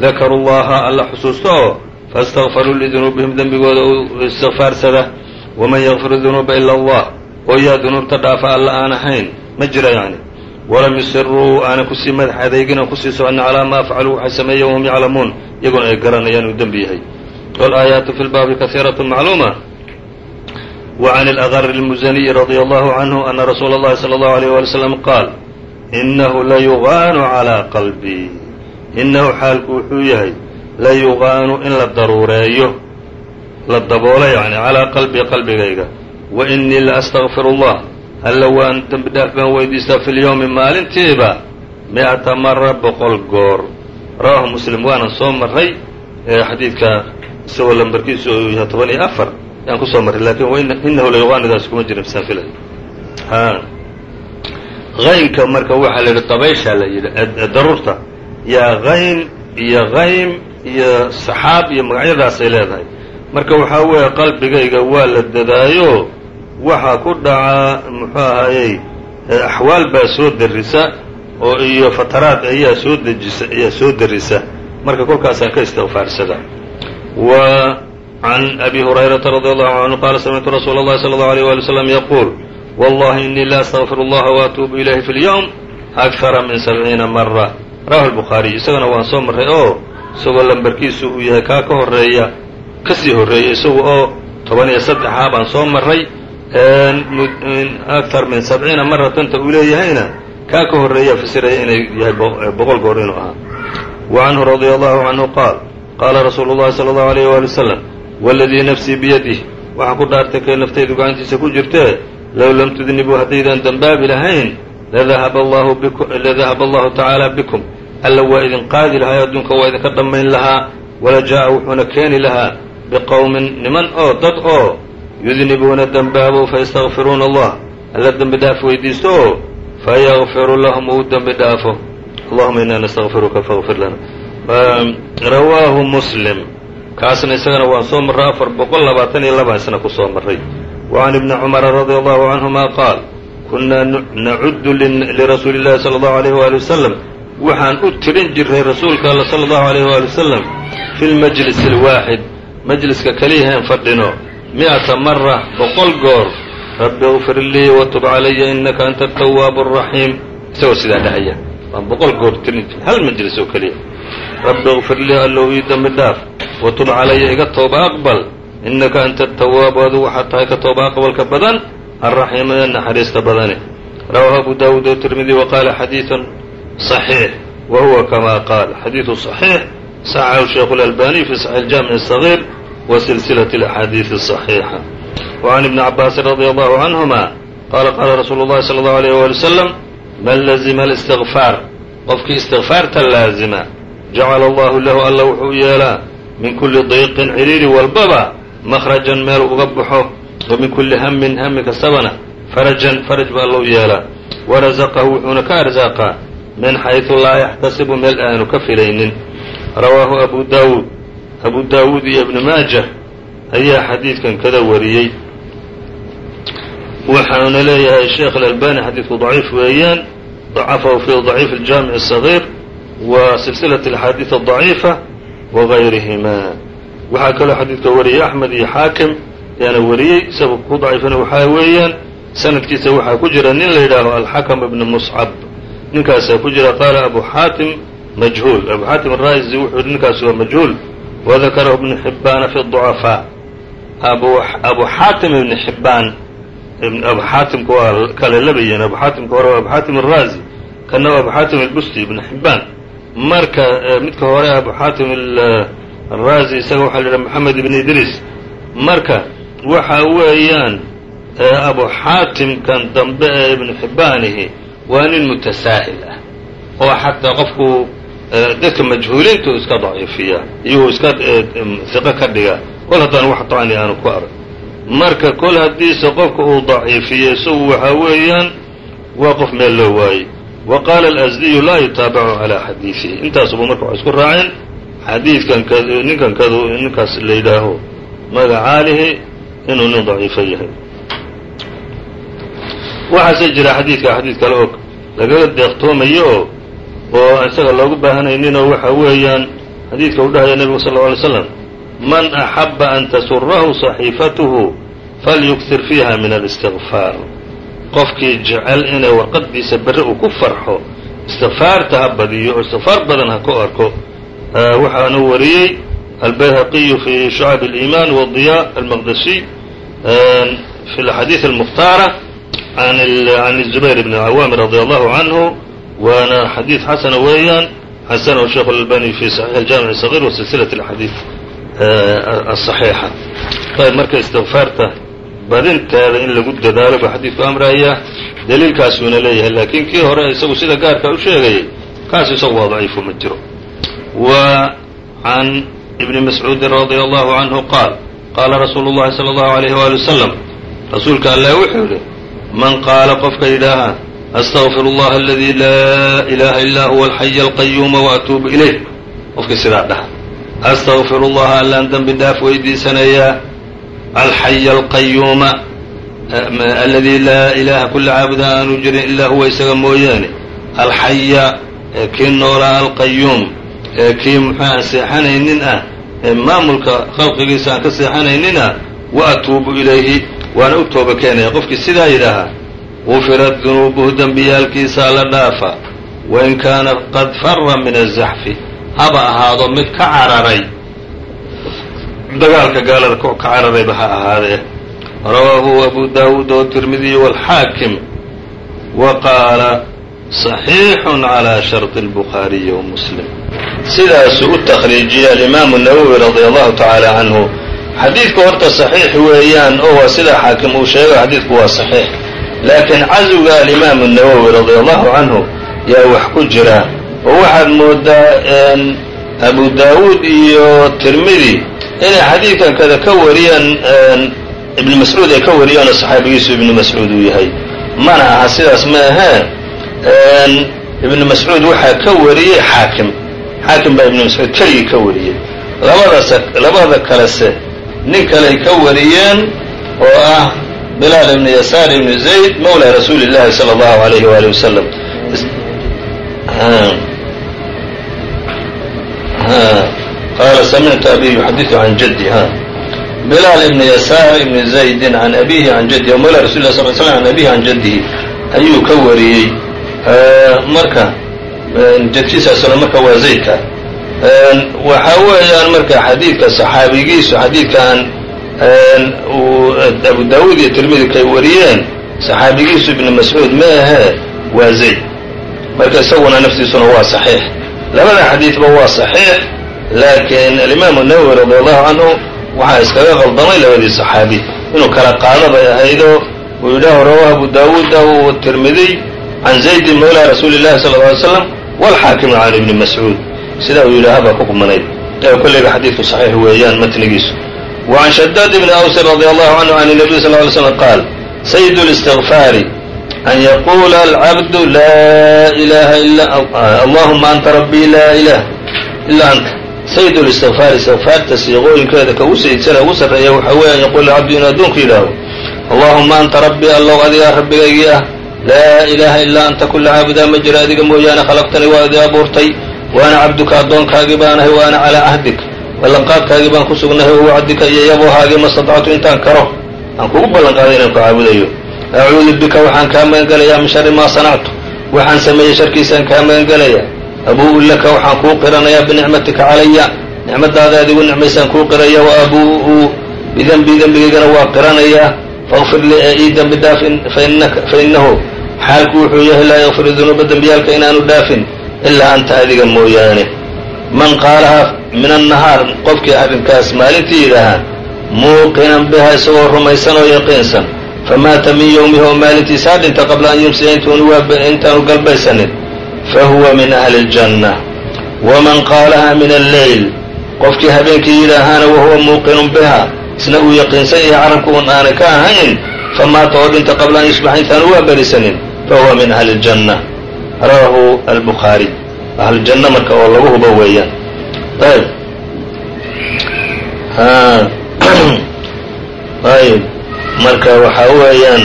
Dakaruu llaha alla xusuusta oo faاstakfaruu lidunuubihim dembigooda uu istikfaarsada waman yakfiru dunuuba ila allah oo yaa dunuubta dhaafa alla aan ahayn ma jira yacni walam yusiruu aanan kusii madax adeegina kusii soconna calaa maa facaluu waxay sameeyeen wahum yaclamuun iyaguna ay garanayaan uu dembi yahay wاlaayaatu fi lbaabi kahiiraة macluuma وعn الأغر المزني رضي الله عنه أن رsuuل الlahi صلى الله عليه ولي وسلم qاal إنه layuغاanu عlى qلبي inahu xaalku wuxuu yahay layuغaanu in la daruureeyo la daboolo yani calىa qalbii qalbigayga wa inii la astaqfir ullah alla waan dembi dhaaf baan weydiistaa fi lyowmi maalintiiba mi-ata mara boqol goor rawaahu muslim waanan soo maray xadiidka isagoo lambarkiisu uu yahay toban iyo afar yaan ku soo marray lakiin inahu layuqaanidaas kuma jira bisaan filay haynka marka waxaa la yidhi dabayshaa la yidhi daruurta yaa hayn iyo haym iyo saxaab iyo magacyadaasay leedahay marka waxaa weeye qalbigayga waa la dadaayo waxaa ku dhaca muxuu ahayey axwaal baa soo darisa oo iyo fataraad ayaa soo dejisa ayaa soo darisa marka kolkaasaan ka istikfaarsada عن أbي هريرة رضي الله عنه qال سمعت رsuuل الlhi صلى الله عليه ولي وسلم يقول والله إني la أستغفر الlaha وأتوب إليه في اليوم أكثر min سبعيiنa مرة rawaه البخاaري isagana waan soo maray oo isagoo lambarkiisu uu yahay kaa ka horeeya kasii horeeya isaga oo toban iyo saddexaa baan soo maray aktar min sabciina maratanta uu leeyahayna kaa ka horreeyaa fasiraya inay yahay eh, boqol goor inuu ahaa. Wa canhu radia allahu canhu qaal qaala rasuulu llahi sala allahu alayh waali wasalam waladii nafsii biyadih waxaa ku dhaartay kee naftaydu gacantiisa ku jirtee low lam tudnibuu haddaydaan dambaabi lahayn ladahaba allahu tacaala bikum. Alla waa idin qaadi lahaa adduunka waa idinka dhammayn lahaa wala jaa'a wuxuuna keeni lahaa biqowmin niman oo dad oo yudnibuuna dembaabow faystakfiruuna allah alla dembi dhaaf weydiisto oo fayakfiru lahum uu dembi dhaafo allahuma inaa nastakfiruka faqfir lana rawaahu muslim kaasna isagana waan soo marray afar boqol labaatan iyo laba isna ku soo marray wacan ibni cumara radia allahu canhuma qaal kunnaa nacudu lirasuuli illahi sala allahu alayh waali wasalam waxaan u tirin jirray rasuulka alla sala allahu alayh waali wasalam fi lmajlis alwaaxid majliska keliyahaen fadhino mi'ata mara boqol goor rabbi اغfir lii وtub calaya inaka anta التwaab الraxiim isagoo sidaa dhahaya waa boqol goor tirin hal majlis oo keliya rabbi اغfir lii allow ii dembi dhaaf وtub calaya iga tooba aqbal inaka anta التwaab adu waxaad tahay ka tooba aqbalka badan الraxiim ee naxariista badane rawaahu abu dawud وtirmidi وqaala xadiiث صaxiix wa huwa kama qaal xadiiثu صaxiix صaxaxu sheikh الأlbaniي fi صaxiix الjaamiع الصغيir wa silsilaة الأxaadiiث الصaxiixa وعn iبni cabاasi radي allahu canهuma qaala qaala rasuulu الlahi slى الlaه عalيه wali wsلم man lazima الاsتغfaar qofkii istikfaarta laazima jacala allahu lahu alla wuxuu yeelaa min kuli dayqin ciriiri walbaba makhrajan meel uga baxo wa min kuli hamin hami kastabana farajan faraj ba allau yeelaa warazaqahu wuxuuna ka arsaaqaa min xayثu laa yaxtasibu meel aanu ka filaynin rawaahu abu daawuud abu daawuud iyo ibnu maajah ayaa xadiidkan kada wariyey waxauna leeyahay sheekh alalbani xadiidku daciif weeyaan ضacafahu fi ضaciif الjaamiع الصغيir wa silsilaة الأxaadiiث الضaciifa وغayrihima waxaa kaloo xadiidka wariyey axmed iyo xaakim ayaana wariyey isaga ku daciifana waxaa weeyaan sanadkiisa waxaa ku jira nin la yidhaaho alxakm ibn muscab ninkaasaa ku jira qaala abu xaatim majhuul abu xaatim الraazi wuxuu yihi ninkaasi waa majhuul wadakarahu ibn xibaana fi الضucafاء abu xaatim ibn xibaan abu xaatimka waa kale labayiin abu xaatimka hore waa abu xaatim الraazi kana waa abu xaatim albusti ibn xibaan marka midka hore abu xaatim الraazi isaga waxaa la yidhaha moxamed ibn idriis marka waxa weeyaan abu xaatimkan dambe ee ibnu xibbaanihi waa nin mutasaahil ah oo xataa qofku dadka majhuuliintu iska daciifiya iyuu iska hiqo ka dhiga kol haddaan wax dacni aanu ku arag. Marka kol haddiise qofka uu daciifiyo isagu waxaa weeyaan waa qof meel loo waayey wa qaala alasdiyu laa yutaabacu calaa xadiidihi intaasuba marka waxay isku raaceen xadiidkan ninkan kadu ninkaas la yidhaaho magacaalihi inuu nin daciifo yahay. Waxaase jira xadiidka xadiid kale oo lagaga deeqtoomayo oo oo isaga loogu baahanayninoo waxa weeyaan xadiidka u dhahaya nebigu sal lla alay slam man axaba an tasurahu صaxiifatuhu falyuktir fiiha min اlistigfaar qofkii jecel inay warqadiisa berre uu ku farxo istikfaarta ha badiyo oo istikfaar badan ha ku arko waxaana wariyey albayhaqiyu fi shucab اliiman wadiya almaqdasiy fi اlaxaadiiث اlmukhtaara can الزubayr bn cawaami radi allahu canhu waana xadiid xasana weeyaan xasanahu sheikh اlalbani fi صaxiix اljamiع الصغيr wa silsilaة اlaxaadiiث aلصaxiixa ayb marka istikfaarta badinteeda in lagu dadaalo buu xadiidku amraya daliilkaasuuna leeyahay laakiin kii hore isagu sida gaarka u sheegayay kaas isagu waa daciifu ma jiro wa can ibni mascuudin radia allahu canhu qaal qaala rasuulu اllahi salى اllahu عalayh wali wasalam rasuulka allah wuxuu yihi man qaala qofka yidhaaha astaqfir اllaha aladi laa ilaha ila huwa alxaya alqayuuma waatuubu ilayh qofkii sidaa dhaha astaqfir اllaha allaan dembi dhaaf weydiisanayaa alxaya alqayuuma aladi laa ilaha kula caabuda aanu jirin ilaa huwa isaga mooyaane alxaya kii noolaa alqayuum kii muxuu aan seexanaynin ah maamulka khalqigiisa aan ka seexanaynin ah wa atuubu ilayhi waana u tooba keenaya qofkii sidaa gufirat dunuubuhu dembiyaalkiisaa la dhaafa wain kaana qad fara min azaxfi haba ahaado mid ka cararay dagaalka gaalada ka cararayba ha ahaadee rawaahu abu daawuud oo tirmidiy wاlxaakim wa qaala صaxiixun calى sharطi الbukhaariyi wa muslim sidaasuu u takriijiyey alimaamu nawowi radia allahu tacaala canhu xadiidku horta صaxiix weeyaan oo waa sidaa xaakim uu sheegay xadiidku waa صaxiix laakiin cazwga alimaamu nawowi radia allahu canhu yaa wax ku jira. Oo waxaad moodaa abu daawuud iyo tirmidi inay xadiidkan kada ka wariyaan ibnu mascuud ay ka wariyaanoo saxaabigiisu ibnu mascuud uu yahay. Mana aha sidaas ma ahee ibnu mascuud waxaa ka wariyey xaakim. Xaakim baa ibnu mascuud keligii ka wariyey. Labadaas labada kalese nin kaley ka wariyeen oo ah bilaal ibnu yasaar ibnu zayd mawla rasuuli llahi sala allahu alayhi waali wasalam qaala samictu abi yuxadiثu can jaddi ha. Bilaal ibni yasaar ibni zaydin can abihi can jaddihi mawla rasul lah sal slam can abihi can jaddihi ayuu ka wariyey marka jadkiisaasuna marka waa zaydka. Waxaa weeyaan marka xadiidka saxaabigiisu xadiidkan uu abu daawuud iyo tirmidi kay wariyeen saxaabigiisu ibni mascuud ma ahee waa zayd. Marka isaguna naftiisuna waa saxiix. Labada xadiidba waa saxiix laakiin alimaamu nawowi radi allahu canhu waxaa iskaga qaldamay labadii saxaabi. Inuu kala qaado bay ahaydoo uu yidhaaho rawahu abu daawuuda u tirmidiy can zaydin mawla rasuuli llahi sala lla alay slam walxaakimu can ibni mascuud sidaa uu yidhaaha baa ku qumanayd kollayba xadiidku saxiix weeyaan matnigiisu wa can shadaad ibni awsin radi allahu canhu can nabiy sal ly slam qaal sayid اlistigfaari an yaquula alcabdu laa ilaha ila allahuma anta rabbii laa ilah ila anta sayid اlistigfaar istigfaarta siiqooyinkeeda ka ugu sayidsana ugu sarreeya waxaa weeye an yaquula alcabdu inuu addoonku yidhaaho allahuma anta rabbii allow adigaa rabbigaygii ah laa ilaaha ilaa anta kula caabudaa ma jira adiga mooyaane khalaqtanii waa idi abuurtay waana cabduka addoonkaagii baanahay wa ana calaa cahdik ballanqaadkaagii baan ku sugnahay wa wacdika iyo yaboohaagii ma stadactu intaan karo. Aan kugu ballanqaaday inaan ku caabudayo. Acuudu bika waxaan kaa magan gelayaa min shari maa sanactu. Waxaan sameeyey sharkiisaan kaa magan gelayaa abuu'u laka waxaan kuu qiranayaa binicmatika calaya. Nicmadaada adigu nicmaysaan kuu qiraya wa abuu'u bidenbii dembigaygana waa qiranayaa faqfir lii ee ii dembi dhaaf fa inahu xaalku wuxuu yahay laa yakfiru dunuuba dembiyaalka inaanu dhaafin ilaa anta adiga mooyaane man qaalahaa min annahaar qofkii arrinkaas maalintii yidhaahaa muuqinan biha isagoo rumaysan oo yaqiinsan. Famaata min yowmihi oo maalintiisaa dhinta qabla an yumsiya intaanu galbaysanin. Fahuwa min ahli اljanna waman qaalahaa min alleyl qofkii habeenkii yidhaahaana wahuwa muuqinun biha isna uu yaqiinsan yahay carabku un aanay ka ahayn. Famaata oo dhinta qabla an yusbaxa intaanu waa berisanin fahuwa min ahli اljanna rawaahu albukhaari ahljanno marka oo lagu hubo weeyaan. Ayb. *clears throat* Ayb. Marka waxaa weeyaan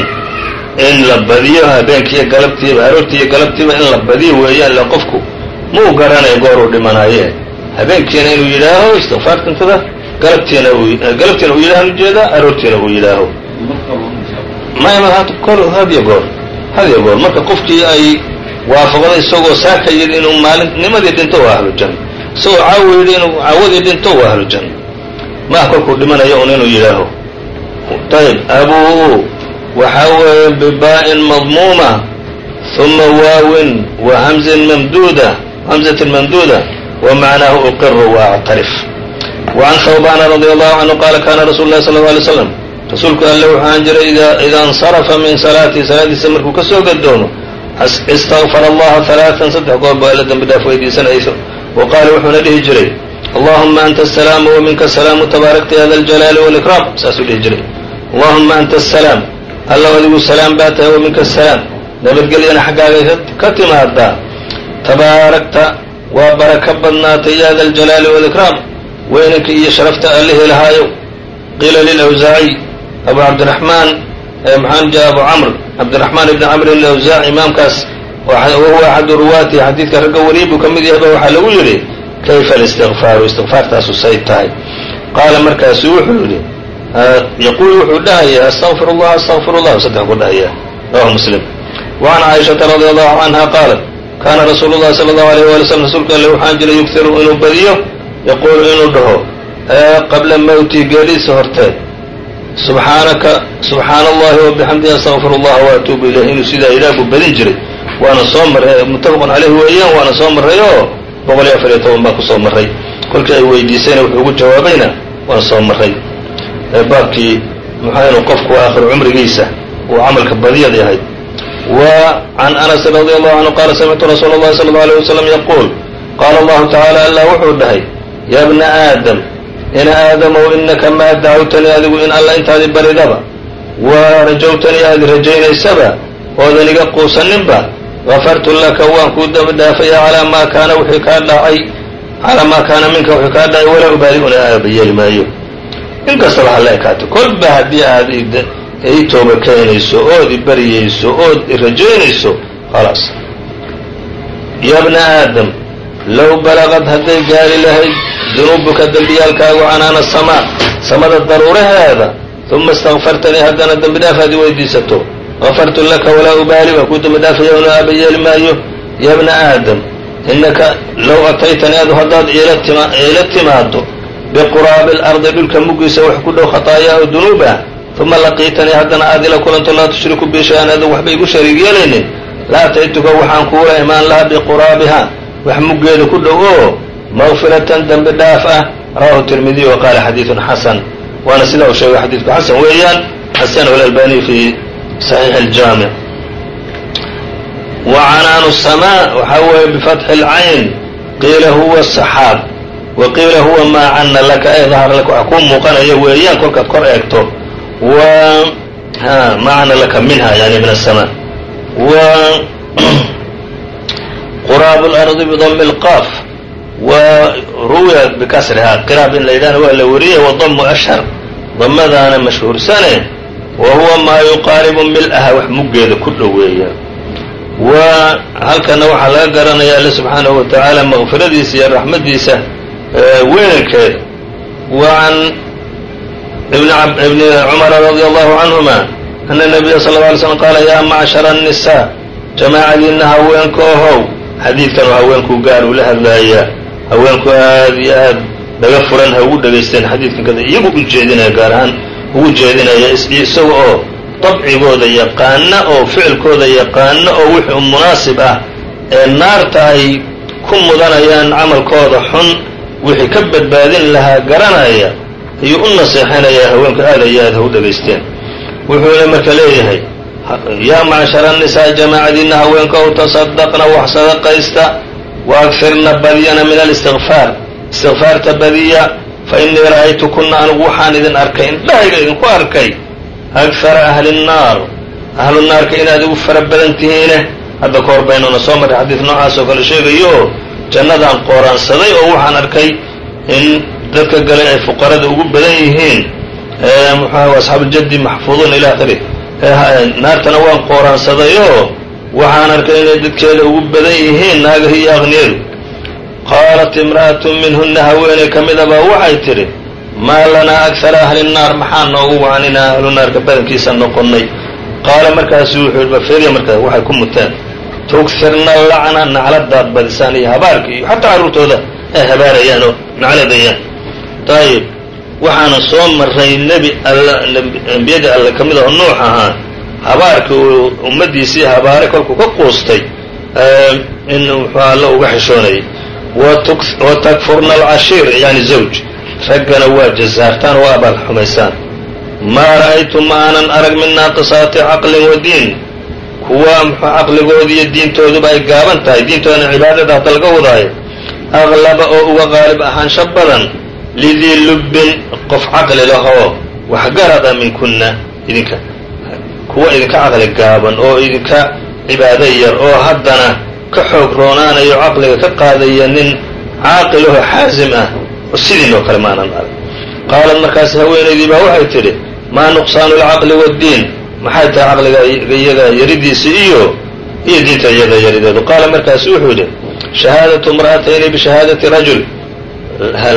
in la badiyo habeenkiiyo galabtiiba aroortii iyo galabtiiba in la badiyo weeyaan ila qofku muu garanayo gooruu dhimanaaye. Habeenkiina inuu yidhaaho istikfaartantada galabtiina galabtiina uu yidhahan u jeedaa aroortiina uu yidhaaho. Maya kol hadiyo goor hadiyo goor. Marka qofkii ay waafaqda isagoo saaka yidhi inuu maalinnimadii dhinto waa ahlujanna isagoo caawo yidhi inuu caawadii dhinto waa ahlujanna maah kolkuu dhimanayo un inuu yidhaaho ayb abuu waxaa weeye bibaa'in madmuuma ثuma waawin wa hamzin mamduuda hamzatin mamduuda wa macnaahu uqiru wa actarif وعan hawbana radي allahu canhu qaala kana rasulu lahi sala اله alay slam rasuulku alle waxaan jiray idaa اnsarafa min salaatihi salaadiisa markuu ka soo gadoomo istakfar allaha alaaan saddex goob baa la dembi dhaaf weydiisanayso. Wa qaala wuxuuna dhihi jiray allahuma anta asalaamu waminka asalaamu tabaarakta ya da aljalaali walikraam saasuu dhihi jiray allahuma anta asalaam alla adigu salaam baa tahay waminka asalaam nabadgelyana xaggaagay ka timaadaa tabaarakta waa barako badnaatay ya da aljalaali walikraam weynanka iyo sharafta allihii lahaayow qiila lilawsaaciy abu cabdiraxmaan maxaan jaa abu camr cabdiraxmaan ibni camr alawsaaci imaamkaas wahuwa axadu ruwaatihi xadiidka ragga wariye buu ka mid yahayba waxaa lagu yidhi kayfa alistikfaaru istikfaartaasu say tahay. Qaala markaasu wuxuu yidhi yaquul wuxuu dhahaya astaqfir اllah astaqfir اllah saddex ku dhahaya rawahu muslim. Wacan caaishata radi allahu canha qaalat kaana rasuulu llahi sala allahu alayh wali slm rasuulka alle waxaan jiray yughiru inuu badiyo yaquulu inuu dhaho qabla mowtii geeridiisa horteed subxaanaka subxaana allahi wabixamdihi astaqfir اllaha waatuubu ilayh inuu sidaa ilaah buu badin jiray waana soo marray muttafaqun caleyh weeyaan waana soo marray oo boqol iyo afar iyo toban baan kusoo marray kolkii ay weydiisayna wuxuu ugu jawaabayna waan soo marray baabkii muxuu inu qofku aakhiru cumrigiisa uu camalka badiyad yahay wa can anasin radi allahu canhu qaala samictu rasuula اllahi sala اllau alيyh wasalam yaquul qaala allahu tacaala allah wuxuu dhahay ya bna aadam in aadamow inaka maa dacawtanii adigu in alla intaadi baridaba wa rajawtanii aad rajaynaysaba oodan iga quusaninba gafartu laka waan kuu dambi dhaafaya calaa maa kaana wixii kaa dhacay calaa maa kaana minka wixii kaa dhacay walaa ubaali una aabayeeli maayo in kastaba hala ekaato kolba haddii aad ii tooba keenayso ood i ood i rajaynayso khalaas ya bna aadam low balagad hadday gaari lahayd dunuubuka dembiyaalkaagu canaana asamaa samada daruuraheeda uma istakfartanii haddana dembi dhaaf aad i weydiisato gafartu laka walaa ubaali waa kuu dembi dhaafaya una aaba yeeli maayo ya bna aadam innaka low ataytanii adu haddaad iila timaado biquraabi اlardi dhulka muggiisa wax ku dhow khataayaa oo dunuub ah uma laqiitanii haddana aad ila kulanto laa tushriku bi shay-an adu waxba igu shariig yeelaynin la ataytuka waxaan kuula imaan lahaa biquraabiha wax mugeeda ku dhow oo maqfiratan dembi dhaaf ah. Rawahu tirmidiy wa qaala xadiidun xasan. Waana sida uu sheegay xadiidku xasan weeyaan. Xasanahu alalbaniy fii saxiixi aljaamic wa canaanu samaa waxaa weeye bifatxi اlcayn qiila huwa saxaab. Wa qiila huwa maa cana laka. Ee dahar laka. Wax kuu muuqanayo weeyaan kolkaad kor eegto. Wa maa cana laka minha yani min asamaa *clears throat* quraab اlardi bdm اlqaaf wa ruwiya bikasriha qiraab in la yidhahna waa la wariyay wadamu ashhar damadaana mashhuursane wa huwa maa yuqaaribu mil-aha wax muggeeda ku dhoweeya wa halkana waxaa laga garanaya alle subxaanahu wa tacaala maqfiradiisa iyo raxmadiisa weynankeeda wa can ibni cumara radi allahu canhuma ana nabiya sal lla alay slm qaala yaa macshara الnisaa jamaacadiina haweenka ohow xadiidkan oo haweenkuu gaar ula hadlaaya. Haweenku aad iyo aad dhaga furan ha ugu dhagaysteen xadiidkan kada iyagu u jeedinaya gaar ahaan ugu jeedinaya isaga oo dabcigooda yaqaana oo ficilkooda yaqaana oo wixii munaasib ah ee naarta ay ku mudanayaan camalkooda xun wixii ka badbaadin lahaa garanaya ayuu u naseexanayaa haweenku aad iyo aad ha u dhagaysteen wuxuuna marka leeyahay yaa macshara nisaa jamaacadiina haweenka ow tasadaqna wax sadaqaysta wa agfirna badiyana min alistikfaar istikfaarta badiya fa innii ra'aytukuna anigu waxaan idin arkay indhahayga idinku arkay agfara ahli nnaar ahlu naarka inaad igu fara badan tihiine hadda ka hor baynuna soo marray xadiid noocaas oo kale sheegayo jannadaan qooraansaday oo waxaan arkay in dadka galay ay fuqarada ugu badan yihiin muxuaha asxaabuljaddi maxfuuduun ila akhirih naartana waan qooraansadayoo waxaan arkay inay dadkeeda ugu badan yihiin naagahi iyo aqniyadu qaalat imra'atu minhuna haweeney ka mid abaa waxay tidhi maa lanaa akara ahli nnaar maxaa noogu wacan inaa ahlu naarka badankiisa noqonnay? Qaala markaasu wuxuu yihi baferiya markaas waxay ku muteen. Tugfirna lacna nacladaad badisaan iyo habaarka iyo xataa carruurtooda ay habaarayaan oo nacladayaan ayib waxaana soo maray nebi all ambiyadii alle ka mid aho nuux ahaa habaarkii uu ummaddiisii habaare kolkuu ka quustay in muxuu alla uga xishoonayay. Wa takfurna alcashiir yani zawj. Raggana waa jazaartaan oo abaal xumaysaan. Maa ra'aytu ma aanan arag min naaqisaati caqlin wa diin. Kuwa muxuu caqligooda iyo diintooduba ay gaaban tahay. Diintoodana cibaadada hadda laga wadaayo. Aqlaba oo uga qaalib ahaansho badan lidii lubbin qof caqli lahoo waxgarada minkunna idinka kuwa idinka caqli gaaban oo idinka cibaado yar oo haddana ka xoog roonaanayo caqliga ka qaadaya nin caaqilahoo xaasim ah oo sidiinoo kale maanan arag qaalat markaas haweenaydii baa waxay tidhi maa nuqsaanu alcaqli waaddiin maxay tahay caqliga iyaga yaridiisa iyo iyo diinta iyada yarideedu qaala markaasu wuxuu yidhi shahaadatu imra'atayni bishahaadati rajul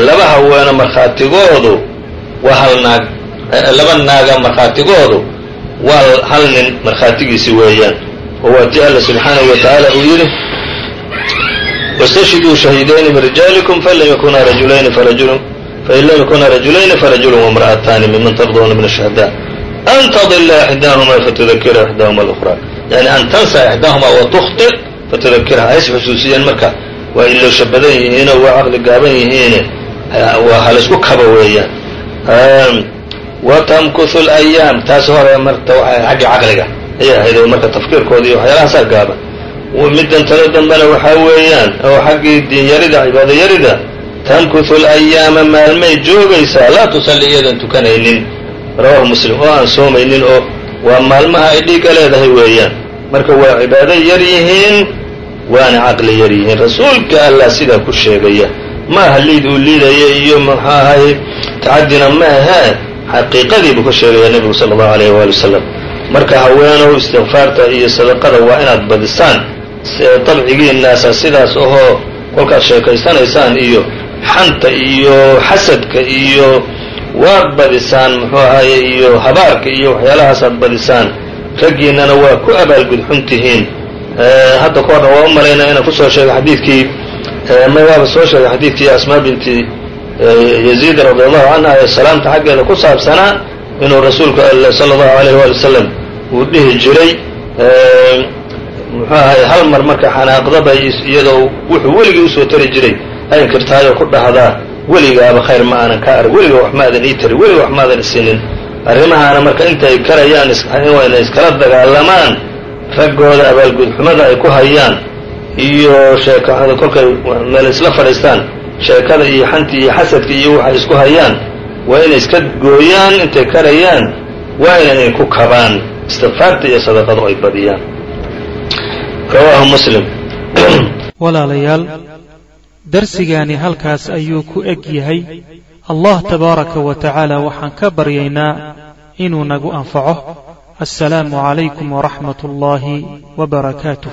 laba haweeno markhaatigoodu waa hal naag eh, laba naaga markhaatigoodu waa hal nin markhaatigiisi weeyaan. Oo waa ti alla subxaanahu wa tacaala uu yidhi wاstashhiduu shahidayni min rijaalikum fain lam yakuna rajulayni farajulu fain lam yakuna rajulayni farajulu wamra'ataani miman tarduuna min الشhuhadاء an tadila ixdaahumaa fatudakira ixdaahuma اlأkhraa yani an tansa ixdaahuma wa fatudakiraha ha xusuusiyeen marka waa iloosha badan yihiinoo waa caqli gaaban yihiine waa halaysku kaba weeyaan. Watamkuhu اlayaam taas hore marta waa xagga caqliga. Ayay ahayd marka tafkiirkooda iyo waxyaalahaasaa gaaban middan talo dambena waxaa weeyaan oo xaggii diinyarida cibaadayarida tamkuhu alayaama maalmay joogaysaa. Laa tusalli iyadan tukanaynin. Rawahu muslim oo aan soomaynin oo waa maalmaha ay dhiigga leedahay weeyaan. Marka waa cibaado yar yihiin waana caqli yar yihiin. Rasuulka allah sidaa ku sheegaya maaha liid uu liidaya iyo muxuu ahay tacadina maahe xaqiiqadiibuu ka sheegaya nebigu sala allahu alayh waali wasalam marka haweenow istikfaarta iyo sadaqada waa inaad badisaan dabcigiinaasa sidaas ahoo kolkaad sheekaysanaysaan iyo xanta iyo xasadka iyo waad badisaan muxuu ahaye iyo habaarka iyo waxyaalahaasaad badisaan raggiinnana waa ku abaalgudxun tihiin hadda ka waa u malaynaa inaan ku soo sheegay xadiidkii ma waaba soo sheegay xadiidkii asmaa binti yaziid radi allahu canha ee salaamta xaggeeda ku saabsanaa inuu rasuulku sala allahu alayh waali wasalam uu dhihi jiray. Muxuu ahay hal mar marka xanaaqdaba iyadoo wuxuu weligii u soo tari jiray aynkirtaayoo ku dhahdaa weligaaba khayr ma aanan ka arag weliga wax maadan ii tari weliga wax maadan isinin arrimahaana marka intay karayaan wayna iskala dagaalamaan raggooda abaalgudxumada ay ku hayaan iyo sheekada kolkay meel isla fadhiistaan sheekada iyo xanti iyo xasadka iyo waxay isku hayaan waa inay iska gooyaan intay karayaan waa inay ku kabaan. Istikfaarta iyo sadaqadu ay badiyaan. Rawaahu muslim. *clears throat* Walaalayaal darsigaani halkaas ayuu ku eg yahay. Allah tabaaraka wa tacaala waxaan ka baryaynaa inuu nagu anfaco assalaamu calaykum waraxmat ullaahi wa barakaatuh